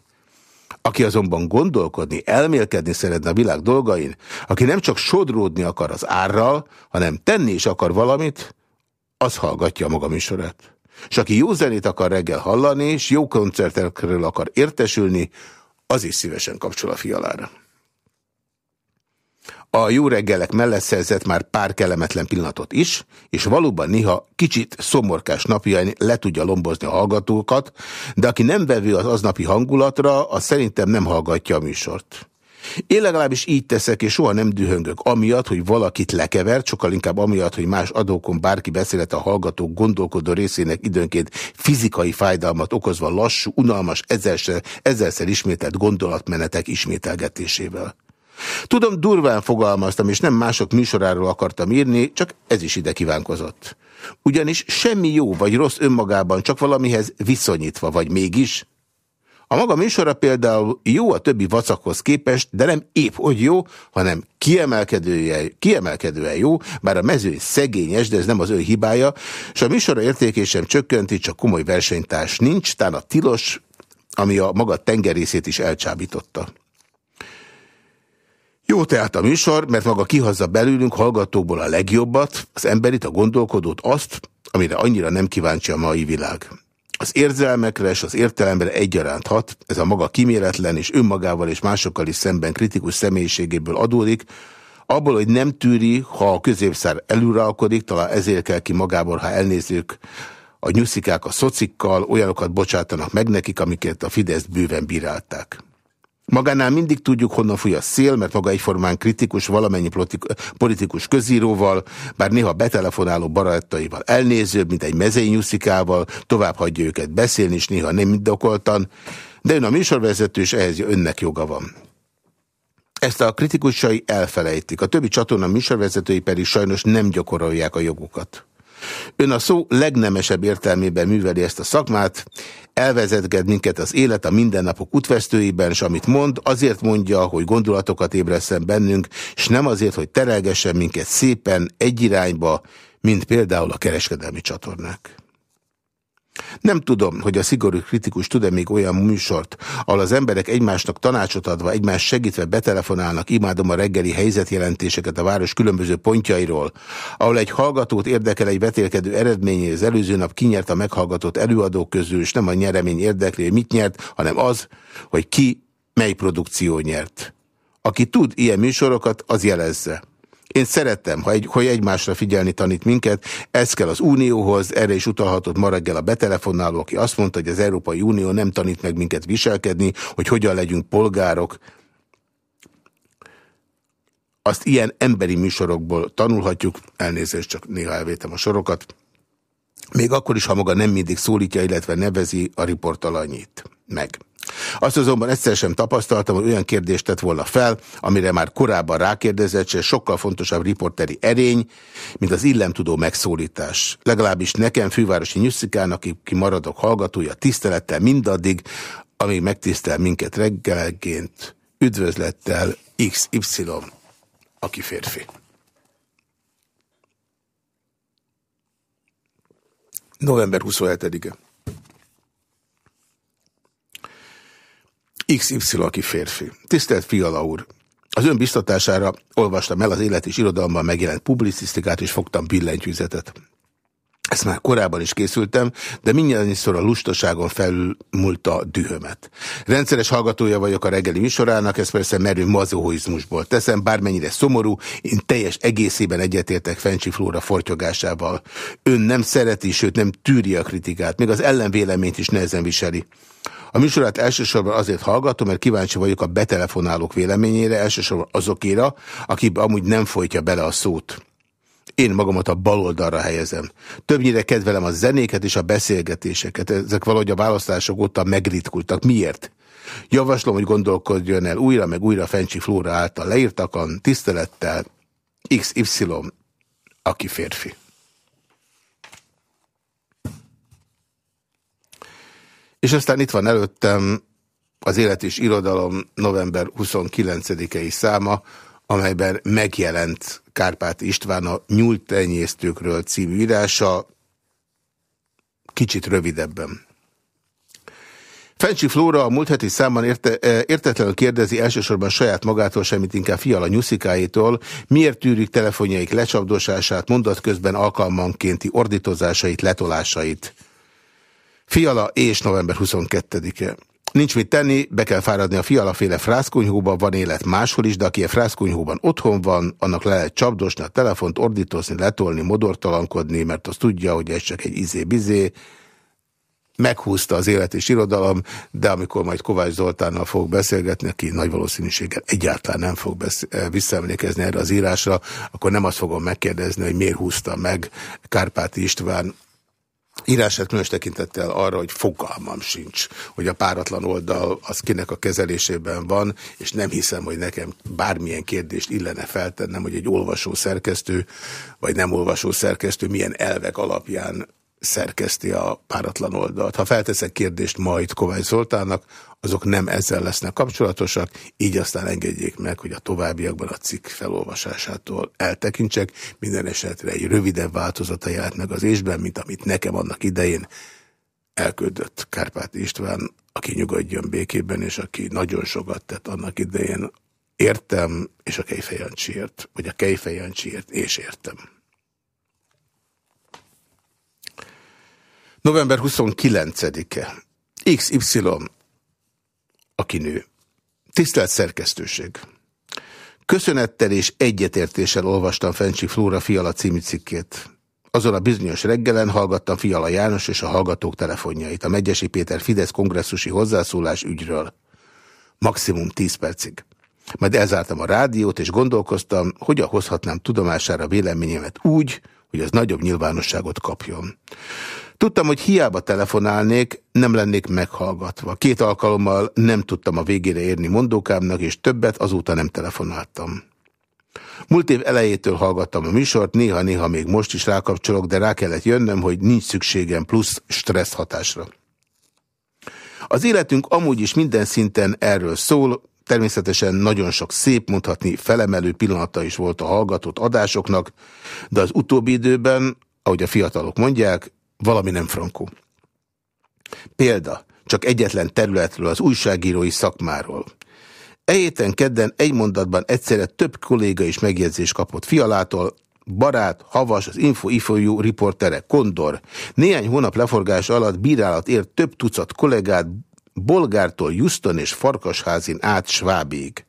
Aki azonban gondolkodni, elmélkedni szeretne a világ dolgain, aki nem csak sodródni akar az árral, hanem tenni is akar valamit, az hallgatja a maga műsorát. És aki jó zenét akar reggel hallani, és jó koncertekről akar értesülni, az is szívesen kapcsol a fialára. A jó reggelek mellett szerzett már pár kellemetlen pillanatot is, és valóban néha kicsit szomorkás napjain le tudja lombozni a hallgatókat, de aki nem vevő az aznapi hangulatra, az szerintem nem hallgatja a műsort. Én legalábbis így teszek, és soha nem dühöngök amiatt, hogy valakit lekevert, sokkal inkább amiatt, hogy más adókon bárki beszélet a hallgató gondolkodó részének időnként fizikai fájdalmat okozva lassú, unalmas, ezerszer, ezerszer ismételt gondolatmenetek ismételgetésével. Tudom, durván fogalmaztam, és nem mások műsoráról akartam írni, csak ez is ide kívánkozott. Ugyanis semmi jó vagy rossz önmagában, csak valamihez viszonyítva, vagy mégis. A maga műsora például jó a többi vacakhoz képest, de nem épp hogy jó, hanem kiemelkedően, kiemelkedően jó, bár a mező szegényes, de ez nem az ő hibája, és a műsora értékésem csökkenti, csak komoly versenytárs nincs, tán a tilos, ami a maga tengerészét is elcsábította. Jó tehát a műsor, mert maga kihozza belőlünk hallgatókból a legjobbat, az emberit, a gondolkodót, azt, amire annyira nem kíváncsi a mai világ. Az érzelmekre és az értelemre egyaránt hat, ez a maga kiméletlen és önmagával és másokkal is szemben kritikus személyiségéből adódik, abból, hogy nem tűri, ha a középszár eluralkodik, talán ezért kell ki magából, ha elnézzük a nyuszikák a szocikkal, olyanokat bocsátanak meg nekik, amiket a Fidesz bőven bírálták. Magánál mindig tudjuk, honnan fúj a szél, mert maga egyformán kritikus valamennyi politikus közíróval, bár néha betelefonáló baráttaival elnézőbb, mint egy mezei nyuszikával, tovább hagyja őket beszélni, és néha nem indokoltan, de ön a műsorvezető, és ehhez önnek joga van. Ezt a kritikusai elfelejtik, a többi csatorna műsorvezetői pedig sajnos nem gyakorolják a jogukat. Ön a szó legnemesebb értelmében műveli ezt a szakmát, elvezetged minket az élet a mindennapok útvesztőiben, és amit mond, azért mondja, hogy gondolatokat ébreszem bennünk, és nem azért, hogy terelgessen minket szépen egy irányba, mint például a kereskedelmi csatornák. Nem tudom, hogy a szigorú kritikus tud-e még olyan műsort, ahol az emberek egymásnak tanácsot adva, egymás segítve betelefonálnak, imádom a reggeli helyzetjelentéseket a város különböző pontjairól, ahol egy hallgatót érdekel egy vetélkedő eredményé, az előző nap kinyert a meghallgatott előadók közül, és nem a nyeremény érdekli, hogy mit nyert, hanem az, hogy ki mely produkció nyert. Aki tud ilyen műsorokat, az jelezze. Én szerettem, ha egy, hogy egymásra figyelni tanít minket, ez kell az Unióhoz, erre is utalhatott ma reggel a betelefonáló, aki azt mondta, hogy az Európai Unió nem tanít meg minket viselkedni, hogy hogyan legyünk polgárok. Azt ilyen emberi műsorokból tanulhatjuk, elnézést, csak néha elvétem a sorokat, még akkor is, ha maga nem mindig szólítja, illetve nevezi a riportalanyit meg. Azt azonban egyszer sem tapasztaltam, hogy olyan kérdést tett volna fel, amire már korábban rákérdezett, se sokkal fontosabb riporteri erény, mint az illemtudó megszólítás. Legalábbis nekem, fővárosi nyuszikán, aki maradok hallgatója, tisztelettel mindaddig, amíg megtisztel minket reggelként, üdvözlettel XY, aki férfi. November 27-e. XY, aki férfi. Tisztelt Fiala úr! Az ön biztatására olvastam el az élet és irodalomban megjelent publicisztikát, és fogtam billentyűzetet. Ezt már korábban is készültem, de mindjárt a lustaságon a dühömet. Rendszeres hallgatója vagyok a reggeli műsorának, ez persze merő mazohoizmusból teszem, bármennyire szomorú, én teljes egészében egyetértek Fencsi Flóra fortyogásával. Ön nem szereti, sőt nem tűri a kritikát, még az ellenvéleményt is nehezen viseli. A műsorát elsősorban azért hallgatom, mert kíváncsi vagyok a betelefonálók véleményére, elsősorban azokéra, aki amúgy nem folytja bele a szót. Én magamat a baloldalra helyezem. Többnyire kedvelem a zenéket és a beszélgetéseket. Ezek valahogy a választások óta megritkultak. Miért? Javaslom, hogy gondolkodjon el újra, meg újra Fencsi Flóra által leírtakon, tisztelettel XY, aki férfi. És aztán itt van előttem az Élet és Irodalom november 29-i száma, amelyben megjelent Kárpát István a Nyúltenyésztőkről című írása, kicsit rövidebben. Fencsi Flóra a múlt heti számban érte, e, értetlenül kérdezi elsősorban saját magától, semmit inkább fiala nyuszikáitól, miért tűrik telefonjaik lecsapdosását, mondat közben alkalmankénti ordítozásait, letolásait. Fiala és november 22-e. Nincs mit tenni, be kell fáradni a fialaféle frászkonyhóba, van élet máshol is, de aki a frászkonyhóban otthon van, annak le lehet csapdosni a telefont, ordítozni, letolni, modortalankodni, mert az tudja, hogy ez csak egy izé-bizé, meghúzta az élet és irodalom, de amikor majd Kovács Zoltánnal fog beszélgetni, aki nagy valószínűséggel egyáltalán nem fog visszaemlékezni erre az írásra, akkor nem azt fogom megkérdezni, hogy miért húzta meg Kárpáti István írását különös tekintettel arra, hogy fogalmam sincs, hogy a páratlan oldal az kinek a kezelésében van, és nem hiszem, hogy nekem bármilyen kérdést illene feltennem, hogy egy olvasó szerkesztő, vagy nem olvasó szerkesztő milyen elvek alapján szerkeszti a páratlan oldalt. Ha felteszek kérdést majd Kovács Zoltánnak, azok nem ezzel lesznek kapcsolatosak, így aztán engedjék meg, hogy a továbbiakban a cikk felolvasásától eltekintsek. Minden esetre egy rövidebb változata jelent meg az ésben, mint amit nekem annak idején elküldött Kárpát István, aki nyugodjon békében, és aki nagyon sokat tett annak idején. Értem, és a Kejfejancsiért, vagy a Kejfejancsiért, és értem. November 29-e. XY, aki nő. Tisztelt szerkesztőség! Köszönettel és egyetértéssel olvastam Fencsi Flóra Fiala című cikkét. Azon a bizonyos reggelen hallgattam Fiala János és a hallgatók telefonjait, a Megyesi Péter Fidesz kongresszusi hozzászólás ügyről. Maximum 10 percig. Majd elzártam a rádiót, és gondolkoztam, hogyan hozhatnám tudomására véleményemet úgy, hogy az nagyobb nyilvánosságot kapjon. Tudtam, hogy hiába telefonálnék, nem lennék meghallgatva. Két alkalommal nem tudtam a végére érni mondókámnak, és többet azóta nem telefonáltam. Múlt év elejétől hallgattam a műsort, néha-néha még most is rákapcsolok, de rá kellett jönnöm, hogy nincs szükségem plusz stressz hatásra. Az életünk amúgy is minden szinten erről szól, természetesen nagyon sok szép, mondhatni felemelő pillanata is volt a hallgatott adásoknak, de az utóbbi időben, ahogy a fiatalok mondják, valami nem frankó. Példa, csak egyetlen területről, az újságírói szakmáról. E héten kedden egy mondatban egyszerre több kolléga is megjegyzést kapott Fialától, Barát, Havas, az Info Ifolyú riportere, Kondor. Néhány hónap leforgás alatt bírálat ért több tucat kollégát Bolgártól Juston és Farkasházin át Svábig.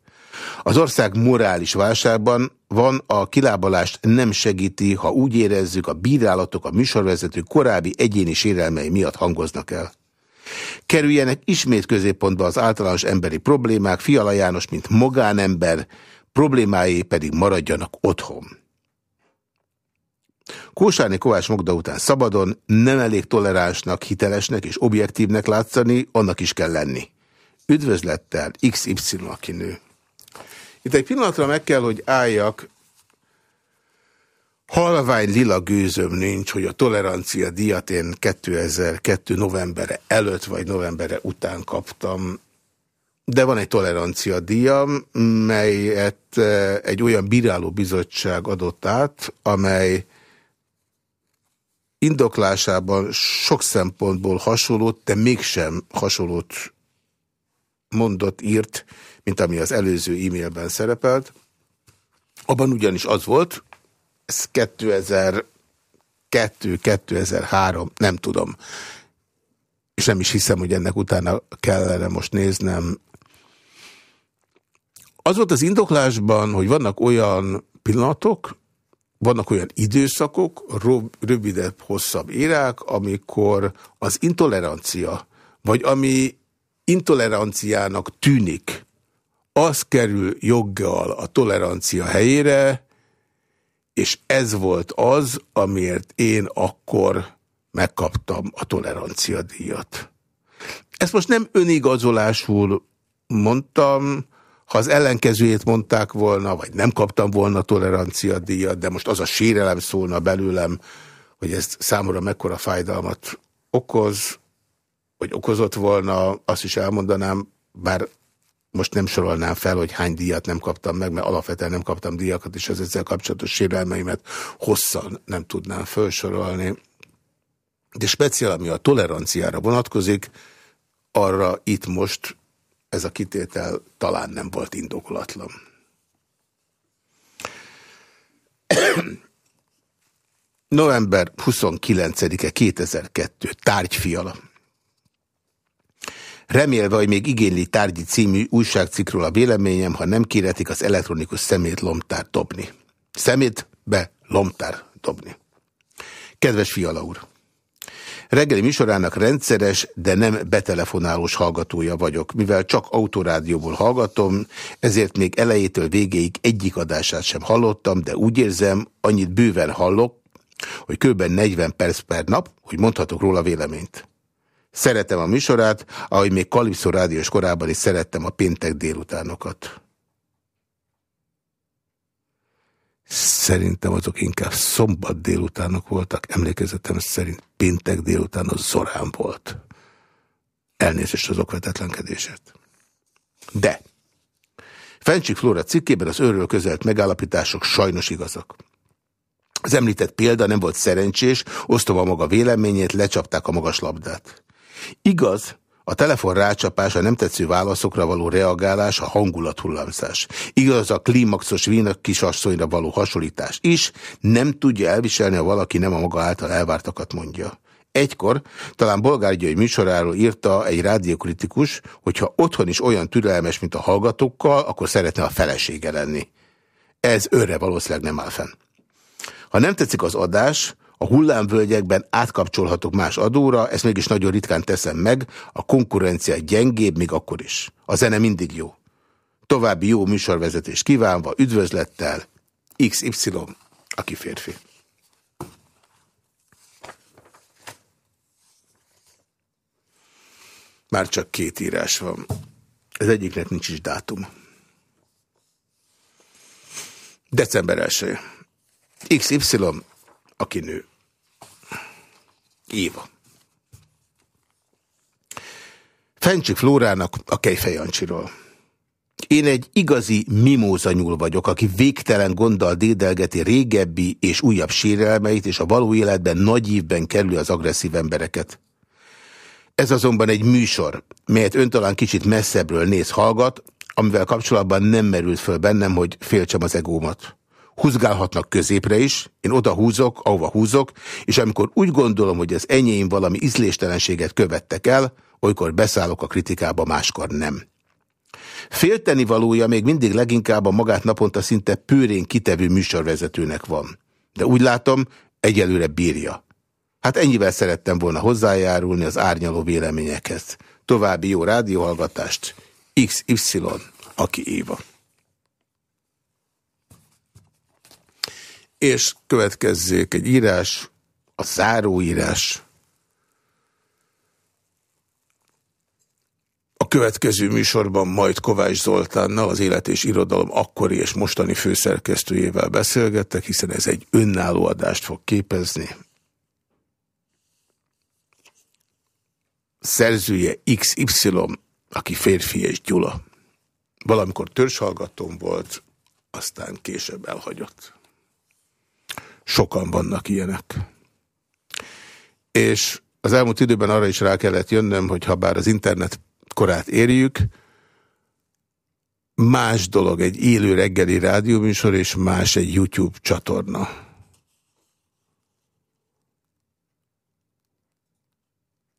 Az ország morális válságban van, a kilábalást nem segíti, ha úgy érezzük, a bírálatok a műsorvezető korábbi egyéni sérelmei miatt hangoznak el. Kerüljenek ismét középpontba az általános emberi problémák, Fiala János, mint magánember, problémái pedig maradjanak otthon. Kósárni Kovács Mogda után szabadon, nem elég toleránsnak, hitelesnek és objektívnek látszani, annak is kell lenni. Üdvözlettel XY nő. Itt egy pillanatra meg kell, hogy álljak, halvány lila gőzöm nincs, hogy a tolerancia díjat én 2002 novembere előtt vagy novembere után kaptam, de van egy tolerancia díjam, melyet eh, egy olyan bíráló bizottság adott át, amely indoklásában sok szempontból hasonlót, de mégsem hasonlót mondott, írt, mint ami az előző e-mailben szerepelt. Abban ugyanis az volt, ez 2000 2002, 2003, nem tudom. És nem is hiszem, hogy ennek utána kellene most néznem. Az volt az indoklásban, hogy vannak olyan pillanatok, vannak olyan időszakok, rövidebb, hosszabb érák, amikor az intolerancia, vagy ami intoleranciának tűnik, az kerül joggal a tolerancia helyére, és ez volt az, amiért én akkor megkaptam a tolerancia díjat. Ezt most nem önigazolásul mondtam, ha az ellenkezőjét mondták volna, vagy nem kaptam volna tolerancia díjat, de most az a sérelem szólna belőlem, hogy ez számomra mekkora fájdalmat okoz, vagy okozott volna, azt is elmondanám, bár most nem sorolnám fel, hogy hány díjat nem kaptam meg, mert alapvetően nem kaptam díjakat, és az ezzel kapcsolatos sérelmeimet hosszan nem tudnám felsorolni. De speciál, ami a toleranciára vonatkozik, arra itt most ez a kitétel talán nem volt indokolatlan. November 29-e 2002. Tárgyfiala. Remélve, hogy még igényli tárgyi című újságcikről a véleményem, ha nem kéretik az elektronikus szemét lomtár dobni. Szemét be lomtár dobni. Kedves Fiala úr! Reggeli műsorának rendszeres, de nem betelefonálós hallgatója vagyok, mivel csak autorádióból hallgatom, ezért még elejétől végéig egyik adását sem hallottam, de úgy érzem, annyit bőven hallok, hogy kb. 40 perc per nap, hogy mondhatok róla véleményt. Szeretem a műsorát, ahogy még Kalipszó rádiós korában is szerettem a péntek délutánokat. Szerintem azok inkább szombat délutánok voltak, emlékezetem szerint péntek délután az Zorán volt. Elnézést az okvetetlenkedését. De Fencsik Flóra cikkében az őről közelt megállapítások sajnos igazak. Az említett példa nem volt szerencsés, osztom a maga véleményét, lecsapták a magas labdát. Igaz, a telefon rácsapása nem tetsző válaszokra való reagálás, a hangulathullámzás. Igaz a klímaxos vínak kisasszonyra való hasonlítás is, nem tudja elviselni, ha valaki nem a maga által elvártakat mondja. Egykor talán Bolgár György műsoráról írta egy rádiókritikus, hogyha otthon is olyan türelmes, mint a hallgatókkal, akkor szeretne a felesége lenni. Ez őre valószínűleg nem áll fenn. Ha nem tetszik az adás, a hullámvölgyekben átkapcsolhatok más adóra, ezt mégis nagyon ritkán teszem meg, a konkurencia gyengébb, még akkor is. A zene mindig jó. További jó műsorvezetés kívánva, üdvözlettel, XY, aki férfi. Már csak két írás van. Ez egyiknek nincs is dátum. December 1 XY, aki nő. Éva. Fencsik Flórának a Kejfejancsiról. Én egy igazi mimózanyul vagyok, aki végtelen gonddal dédelgeti régebbi és újabb sérelmeit, és a való életben nagy évben kerül az agresszív embereket. Ez azonban egy műsor, melyet ön talán kicsit messzebbről néz hallgat, amivel kapcsolatban nem merült föl bennem, hogy féltsem az egómat húzgálhatnak középre is, én oda húzok, ahova húzok, és amikor úgy gondolom, hogy az enyém valami ízléstelenséget követtek el, olykor beszállok a kritikába, máskor nem. Félteni valója még mindig leginkább a magát naponta szinte pőrén kitevő műsorvezetőnek van. De úgy látom, egyelőre bírja. Hát ennyivel szerettem volna hozzájárulni az árnyaló véleményekhez. További jó rádióhallgatást. XY, aki Éva. És következzék egy írás, a záróírás. A következő műsorban majd Kovács Zoltánnal, az Élet és Irodalom akkori és mostani főszerkesztőjével beszélgettek, hiszen ez egy önálló adást fog képezni. Szerzője XY, aki férfi és Gyula. Valamikor törzshallgatóm volt, aztán később elhagyott. Sokan vannak ilyenek. És az elmúlt időben arra is rá kellett jönnöm, hogy ha bár az internet korát érjük, más dolog egy élő reggeli rádióműsor, és más egy YouTube csatorna.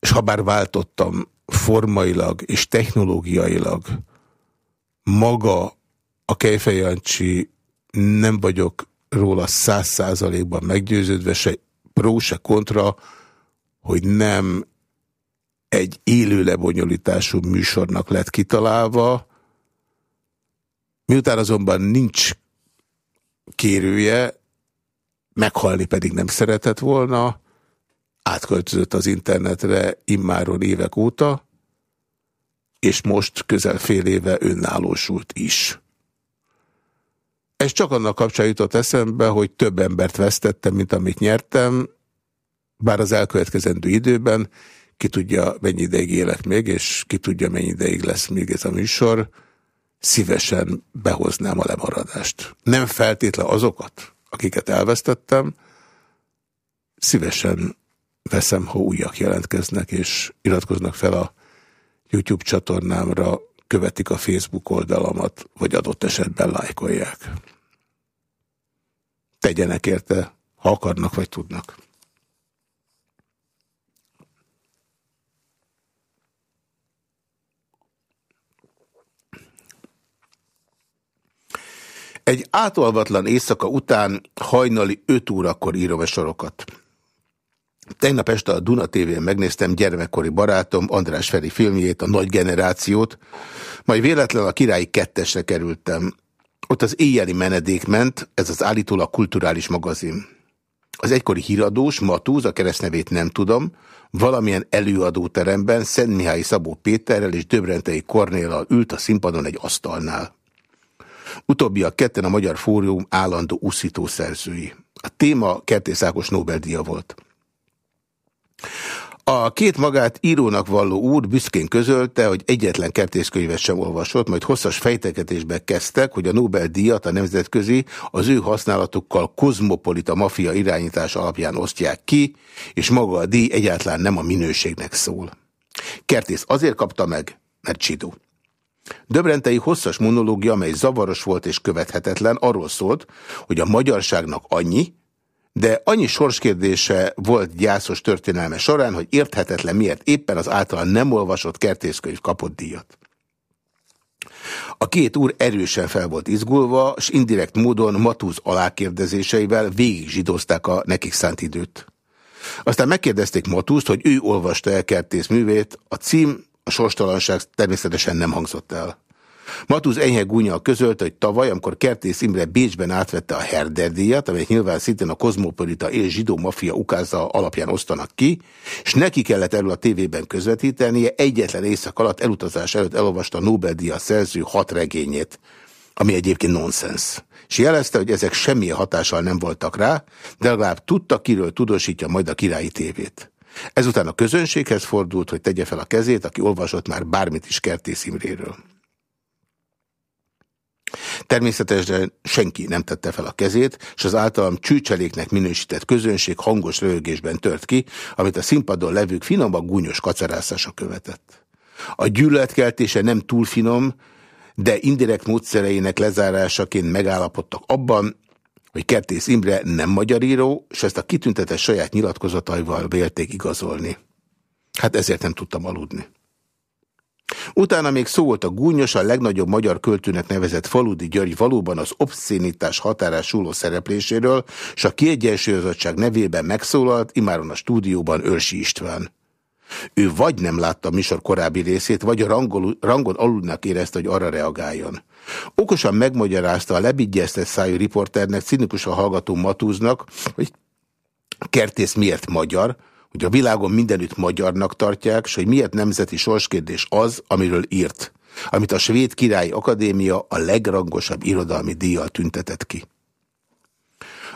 és ha bár váltottam formailag és technológiailag maga a Kejfejancsi nem vagyok róla száz százalékban meggyőződve, se pró, se kontra, hogy nem egy élő lebonyolítású műsornak lett kitalálva, miután azonban nincs kérője, meghalni pedig nem szeretett volna, átköltözött az internetre immáron évek óta, és most közel fél éve önállósult is. Ez csak annak kapcsán jutott eszembe, hogy több embert vesztettem, mint amit nyertem, bár az elkövetkezendő időben, ki tudja, mennyi ideig élek még, és ki tudja, mennyi ideig lesz még ez a műsor, szívesen behoznám a lemaradást. Nem feltétlen azokat, akiket elvesztettem, szívesen veszem, ha újak jelentkeznek, és iratkoznak fel a YouTube csatornámra, követik a Facebook oldalamat, vagy adott esetben lájkolják. Tegyenek érte, ha akarnak, vagy tudnak. Egy átolvatlan éjszaka után hajnali 5 órakor írom a sorokat. Tegnap este a Duna TV-n megnéztem gyermekkori barátom András Feri filmjét, a Nagy Generációt, majd véletlen a Királyi Kettesre kerültem. Ott az éjjeli menedék ment, ez az állítólag kulturális magazin. Az egykori híradós, Matúz, a keresztnevét nem tudom, valamilyen előadóteremben Szent Mihály Szabó Péterrel és Döbrentei Kornéllal ült a színpadon egy asztalnál. Utóbbiak ketten a Magyar Fórum állandó úszító szerzői. A téma Kertész Nobel-díja volt. A két magát írónak valló úr büszkén közölte, hogy egyetlen kertészkönyvet sem olvasott, majd hosszas fejteketésbe kezdtek, hogy a Nobel-díjat a nemzetközi az ő használatukkal kozmopolita mafia irányítás alapján osztják ki, és maga a díj egyáltalán nem a minőségnek szól. Kertész azért kapta meg, mert csidó. Döbrentei hosszas monológia, amely zavaros volt és követhetetlen, arról szólt, hogy a magyarságnak annyi, de annyi sorskérdése volt gyászos történelme során, hogy érthetetlen miért éppen az általán nem olvasott kertészkönyv kapott díjat. A két úr erősen fel volt izgulva, és indirekt módon Matúz alákérdezéseivel végig zsidozták a nekik szánt időt. Aztán megkérdezték Matúzt, hogy ő olvasta el kertész művét, a cím, a sorstalanság természetesen nem hangzott el. Matúz enyhe gúnya közölte, hogy tavaly, amikor Kertész Imre Bécsben átvette a Herder díjat, amelyet nyilván szintén a kozmopolita és zsidó mafia ukáza alapján osztanak ki, és neki kellett erről a tévében közvetítenie, egyetlen éjszak alatt elutazás előtt elolvasta a Nobel-díja szerző hat regényét, ami egyébként nonsens. És jelezte, hogy ezek semmilyen hatással nem voltak rá, de legalább tudta, kiről tudósítja majd a királyi tévét. Ezután a közönséghez fordult, hogy tegye fel a kezét, aki olvasott már bármit is Kertész Imréről. Természetesen senki nem tette fel a kezét, és az általam csűcseléknek minősített közönség hangos röhögésben tört ki, amit a színpadon levők finomabb gúnyos kacarászása követett. A gyűlöletkeltése nem túl finom, de indirekt módszereinek lezárásaként megállapodtak abban, hogy Kertész Imre nem magyar író, és ezt a kitüntetett saját nyilatkozataival vélték igazolni. Hát ezért nem tudtam aludni. Utána még szó volt a gúnyos, a legnagyobb magyar költőnek nevezett Faludi György valóban az obszénitás határás súló szerepléséről, és a kiegyensúlyozottság nevében megszólalt, imáron a stúdióban Őrsi István. Ő vagy nem látta a műsor korábbi részét, vagy a rangol, rangon aludnak érezte, hogy arra reagáljon. Okosan megmagyarázta a lebigyeztett szájú riporternek, cinikusan hallgató Matúznak, hogy Kertész miért magyar, hogy a világon mindenütt magyarnak tartják, és hogy miért nemzeti sorskérdés az, amiről írt, amit a Svéd Királyi Akadémia a legrangosabb irodalmi díjjal tüntetett ki.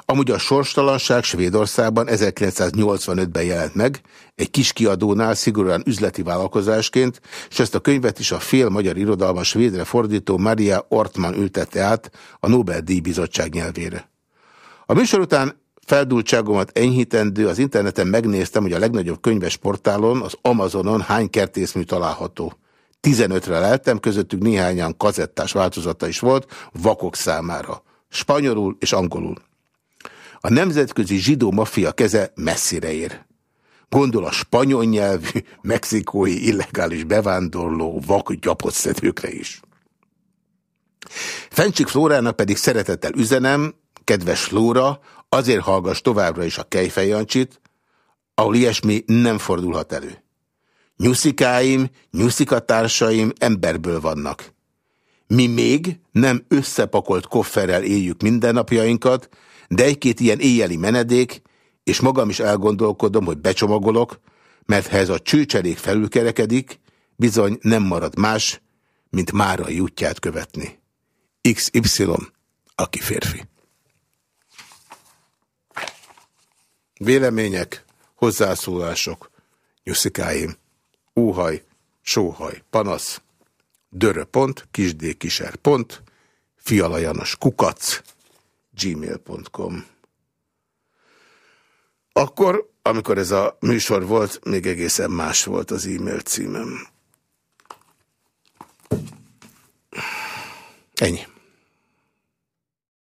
Amúgy a sorstalanság Svédországban 1985-ben jelent meg, egy kis kiadónál szigorúan üzleti vállalkozásként, és ezt a könyvet is a fél magyar irodalma svédre fordító Maria Ortman ültette át a Nobel-díj bizottság nyelvére. A műsor után feldultságomat enyhítendő, az interneten megnéztem, hogy a legnagyobb könyves portálon, az Amazonon hány kertészmű található. 15-re leltem, közöttük néhányan kazettás változata is volt, vakok számára. Spanyolul és angolul. A nemzetközi zsidó maffia keze messzire ér. Gondol a spanyol nyelvű, *laughs* mexikói illegális bevándorló vak gyapotszedőkre is. Fencsik Flórának pedig szeretettel üzenem, kedves Flóra, azért hallgass továbbra is a Kejfejancsit, ahol ilyesmi nem fordulhat elő. Nyuszikáim, nyuszikatársaim emberből vannak. Mi még nem összepakolt kofferrel éljük mindennapjainkat, de egy-két ilyen éjjeli menedék, és magam is elgondolkodom, hogy becsomagolok, mert ha ez a csőcserék felülkerekedik, bizony nem marad más, mint mára útját követni. XY, aki férfi. Vélemények, hozzászólások, nyuszikáim, óhaj, sóhaj, panasz, dörö.pont, kisdkiser. pont, fialajanos kukac, gmail.com. Akkor, amikor ez a műsor volt, még egészen más volt az e-mail címem. Ennyi.